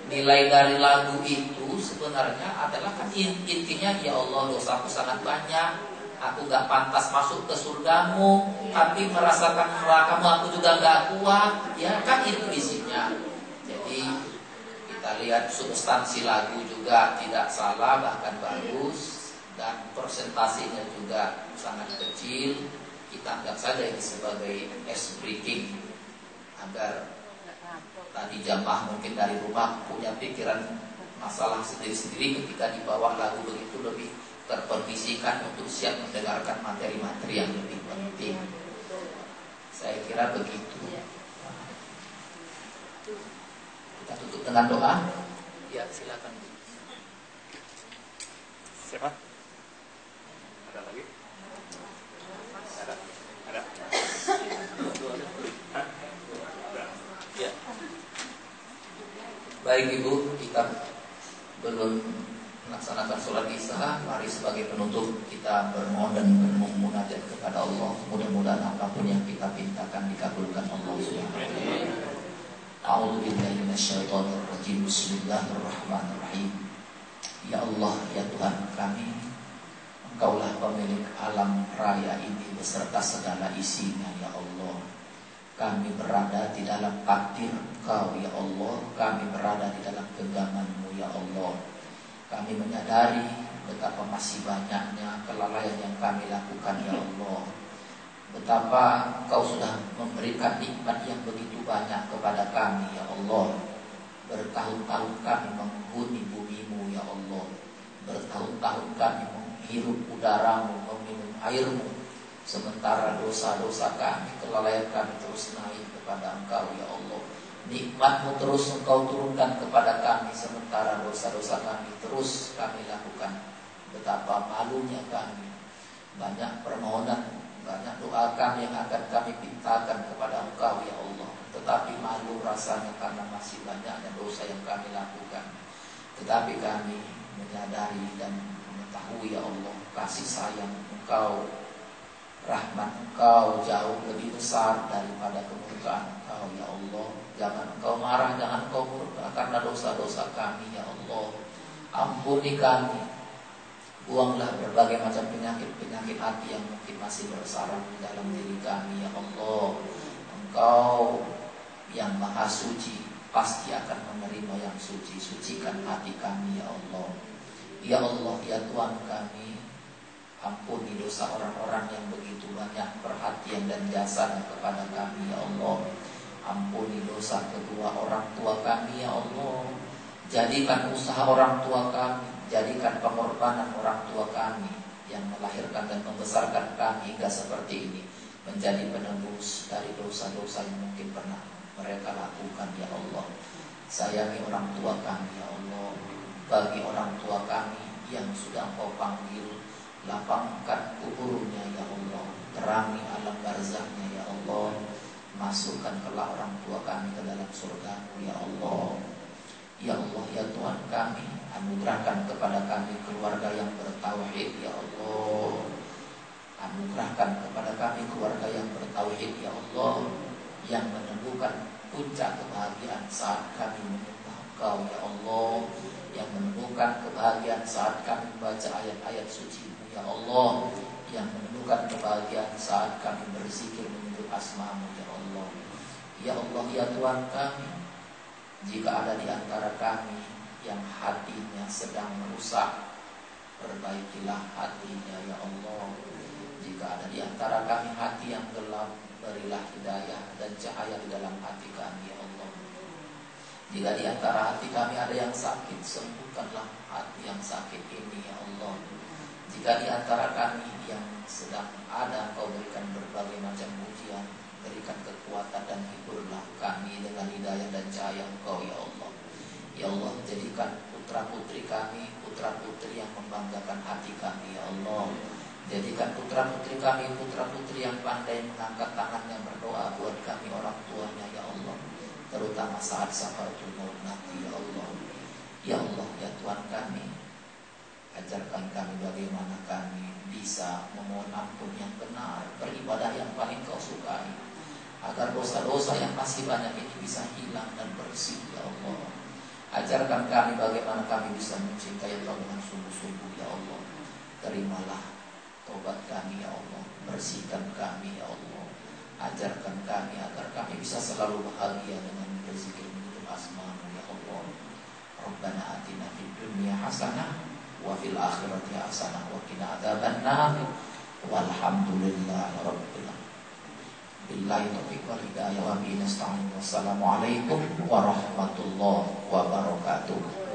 nilai dari lagu itu sebenarnya adalah kan intinya ya Allah dosaku sangat banyak. Aku gak pantas masuk ke surgamu tapi merasakan nerakamu aku juga gak kuat. Ya kan itu isinya. Jadi kita lihat substansi lagu juga tidak salah bahkan bagus dan presentasinya juga sangat kecil. Kita anggap saja ini sebagai ice breaking agar tadi jamaah mungkin dari rumah punya pikiran masalah sendiri-sendiri ketika di bawah lagu begitu lebih terkondisikan untuk siap mendengarkan materi-materi yang lebih penting. Saya kira begitu. Kita tutup dengan doa. Ya, silakan. Siapa? Ada lagi? Ada. Ada. Baik Ibu, kita belum melaksanakan sholat isya Mari sebagai penutup kita bermohon dan bermunajat kepada Allah. Mudah-mudahan apa pun yang kita pintakan dikabulkan Allah A'udhu billahi Bismillahirrahmanirrahim. Ya Allah, ya Tuhan kami Engkaulah pemilik alam raya ini beserta segala isinya ya Allah. Kami berada di dalam takdir Engkau ya Allah. Kami berada di dalam genggamanmu ya Allah. Kami menyadari betapa masih banyaknya kelalaian yang kami lakukan ya Allah. Betapa Engkau sudah memberikan nikmat yang begitu banyak kepada kami ya Allah. Bertahun-tahun kami menghuni bumimu ya Allah. Bertahun-tahun kami menghirup udaramu, meminum airmu Sementara dosa-dosa kami, kelalaian kami terus naik kepada engkau ya Allah. Nikmatmu terus engkau turunkan kepada kami. Sementara dosa-dosa kami terus kami lakukan. Betapa malunya kami. Banyak permohonan, banyak doa kami yang akan kami pintakan kepada engkau ya Allah. Tetapi malu rasanya karena masih banyaknya dosa yang kami lakukan. Tetapi kami menyadari dan mengetahui ya Allah Kasih sayang engkau rahmat engkau jauh lebih besar daripada kemurkaan engkau ya Allah. Jangan engkau marah jangan engkau murka karena dosa-dosa kami ya Allah. Ampuni kami. Buanglah berbagai macam penyakit-penyakit hati yang mungkin masih bersarang di dalam diri kami ya Allah. Engkau yang maha suci pasti akan menerima yang suci sucikan hati kami ya Allah. Ya Allah ya Tuhan kami Ampuni dosa orang-orang yang begitu banyak perhatian dan jasanya kepada kami ya Allah. Ampuni dosa kedua orang tua kami ya Allah. Jadikan usaha orang tua kami Jadikan pengorbanan orang tua kami Yang melahirkan dan membesarkan kami hingga seperti ini Menjadi penembus dari dosa-dosa yang mungkin pernah mereka lakukan ya Allah. Sayangi orang tua kami ya Allah. Bagi orang tua kami yang sudah kau panggil lapangkan kuburnya ya Allah. Terangi alam barzahnya ya Allah. Masukkan kelak orang tua kami ke dalam surga ya Allah. Ya Allah ya Tuhan kami anugerahkan kepada kami keluarga yang bertauhid ya Allah. Anugerahkan kepada kami keluarga yang bertauhid ya Allah yang menemukan puncak kebahagiaan saat kami menyembah Engkau ya Allah. Yang menemukan kebahagiaan saat kami membaca ayat-ayat suci Ya Allah yang menemukan kebahagiaan saat kami berzikir menyebut asmamu Ya Allah. Ya Allah ya Tuhan kami Jika ada di antara kami yang hatinya sedang merusak Perbaikilah hatinya ya Allah. Jika ada di antara kami hati yang gelap Berilah hidayah dan cahaya di dalam hati kami ya Allah. Jika di antara hati kami ada yang sakit Sembuhkanlah hati yang sakit ini ya Allah jika di antara kami yang sedang ada Engkau berikan berbagai macam ujian Berikan kekuatan dan hiburlah kami dengan hidayah dan cahaya Engkau ya Allah. Ya Allah jadikan putra putri kami Putra putri yang membanggakan hati kami ya Allah. Jadikan putra putri kami Putra putri yang pandai mengangkat tangannya berdoa Buat kami orang tuanya ya Allah. Terutama saat maut nanti ya Allah. Ya Allah ya Tuhan kami Ajarkan kami bagaimana kami bisa memohon ampun yang benar Beribadah yang paling kau sukai Agar dosa-dosa yang masih banyak ini bisa hilang dan bersih Ya Allah. Ajarkan kami bagaimana kami bisa mencintai Engkau dengan sungguh-sungguh Ya Allah. Terimalah tobat kami Ya Allah. Bersihkan kami Ya Allah. Ajarkan kami agar kami bisa selalu bahagia dengan berzikir menutup asmamu Ya Allah. Rabbana atina fid dunya hasanah wa fil akhirati hasanah wa qina adzabannar. Walhamdulillahi rabbil Billahi taufiq wal hidayah wa bi nasta'in. Wassalamu alaikum warahmatullahi wabarakatuh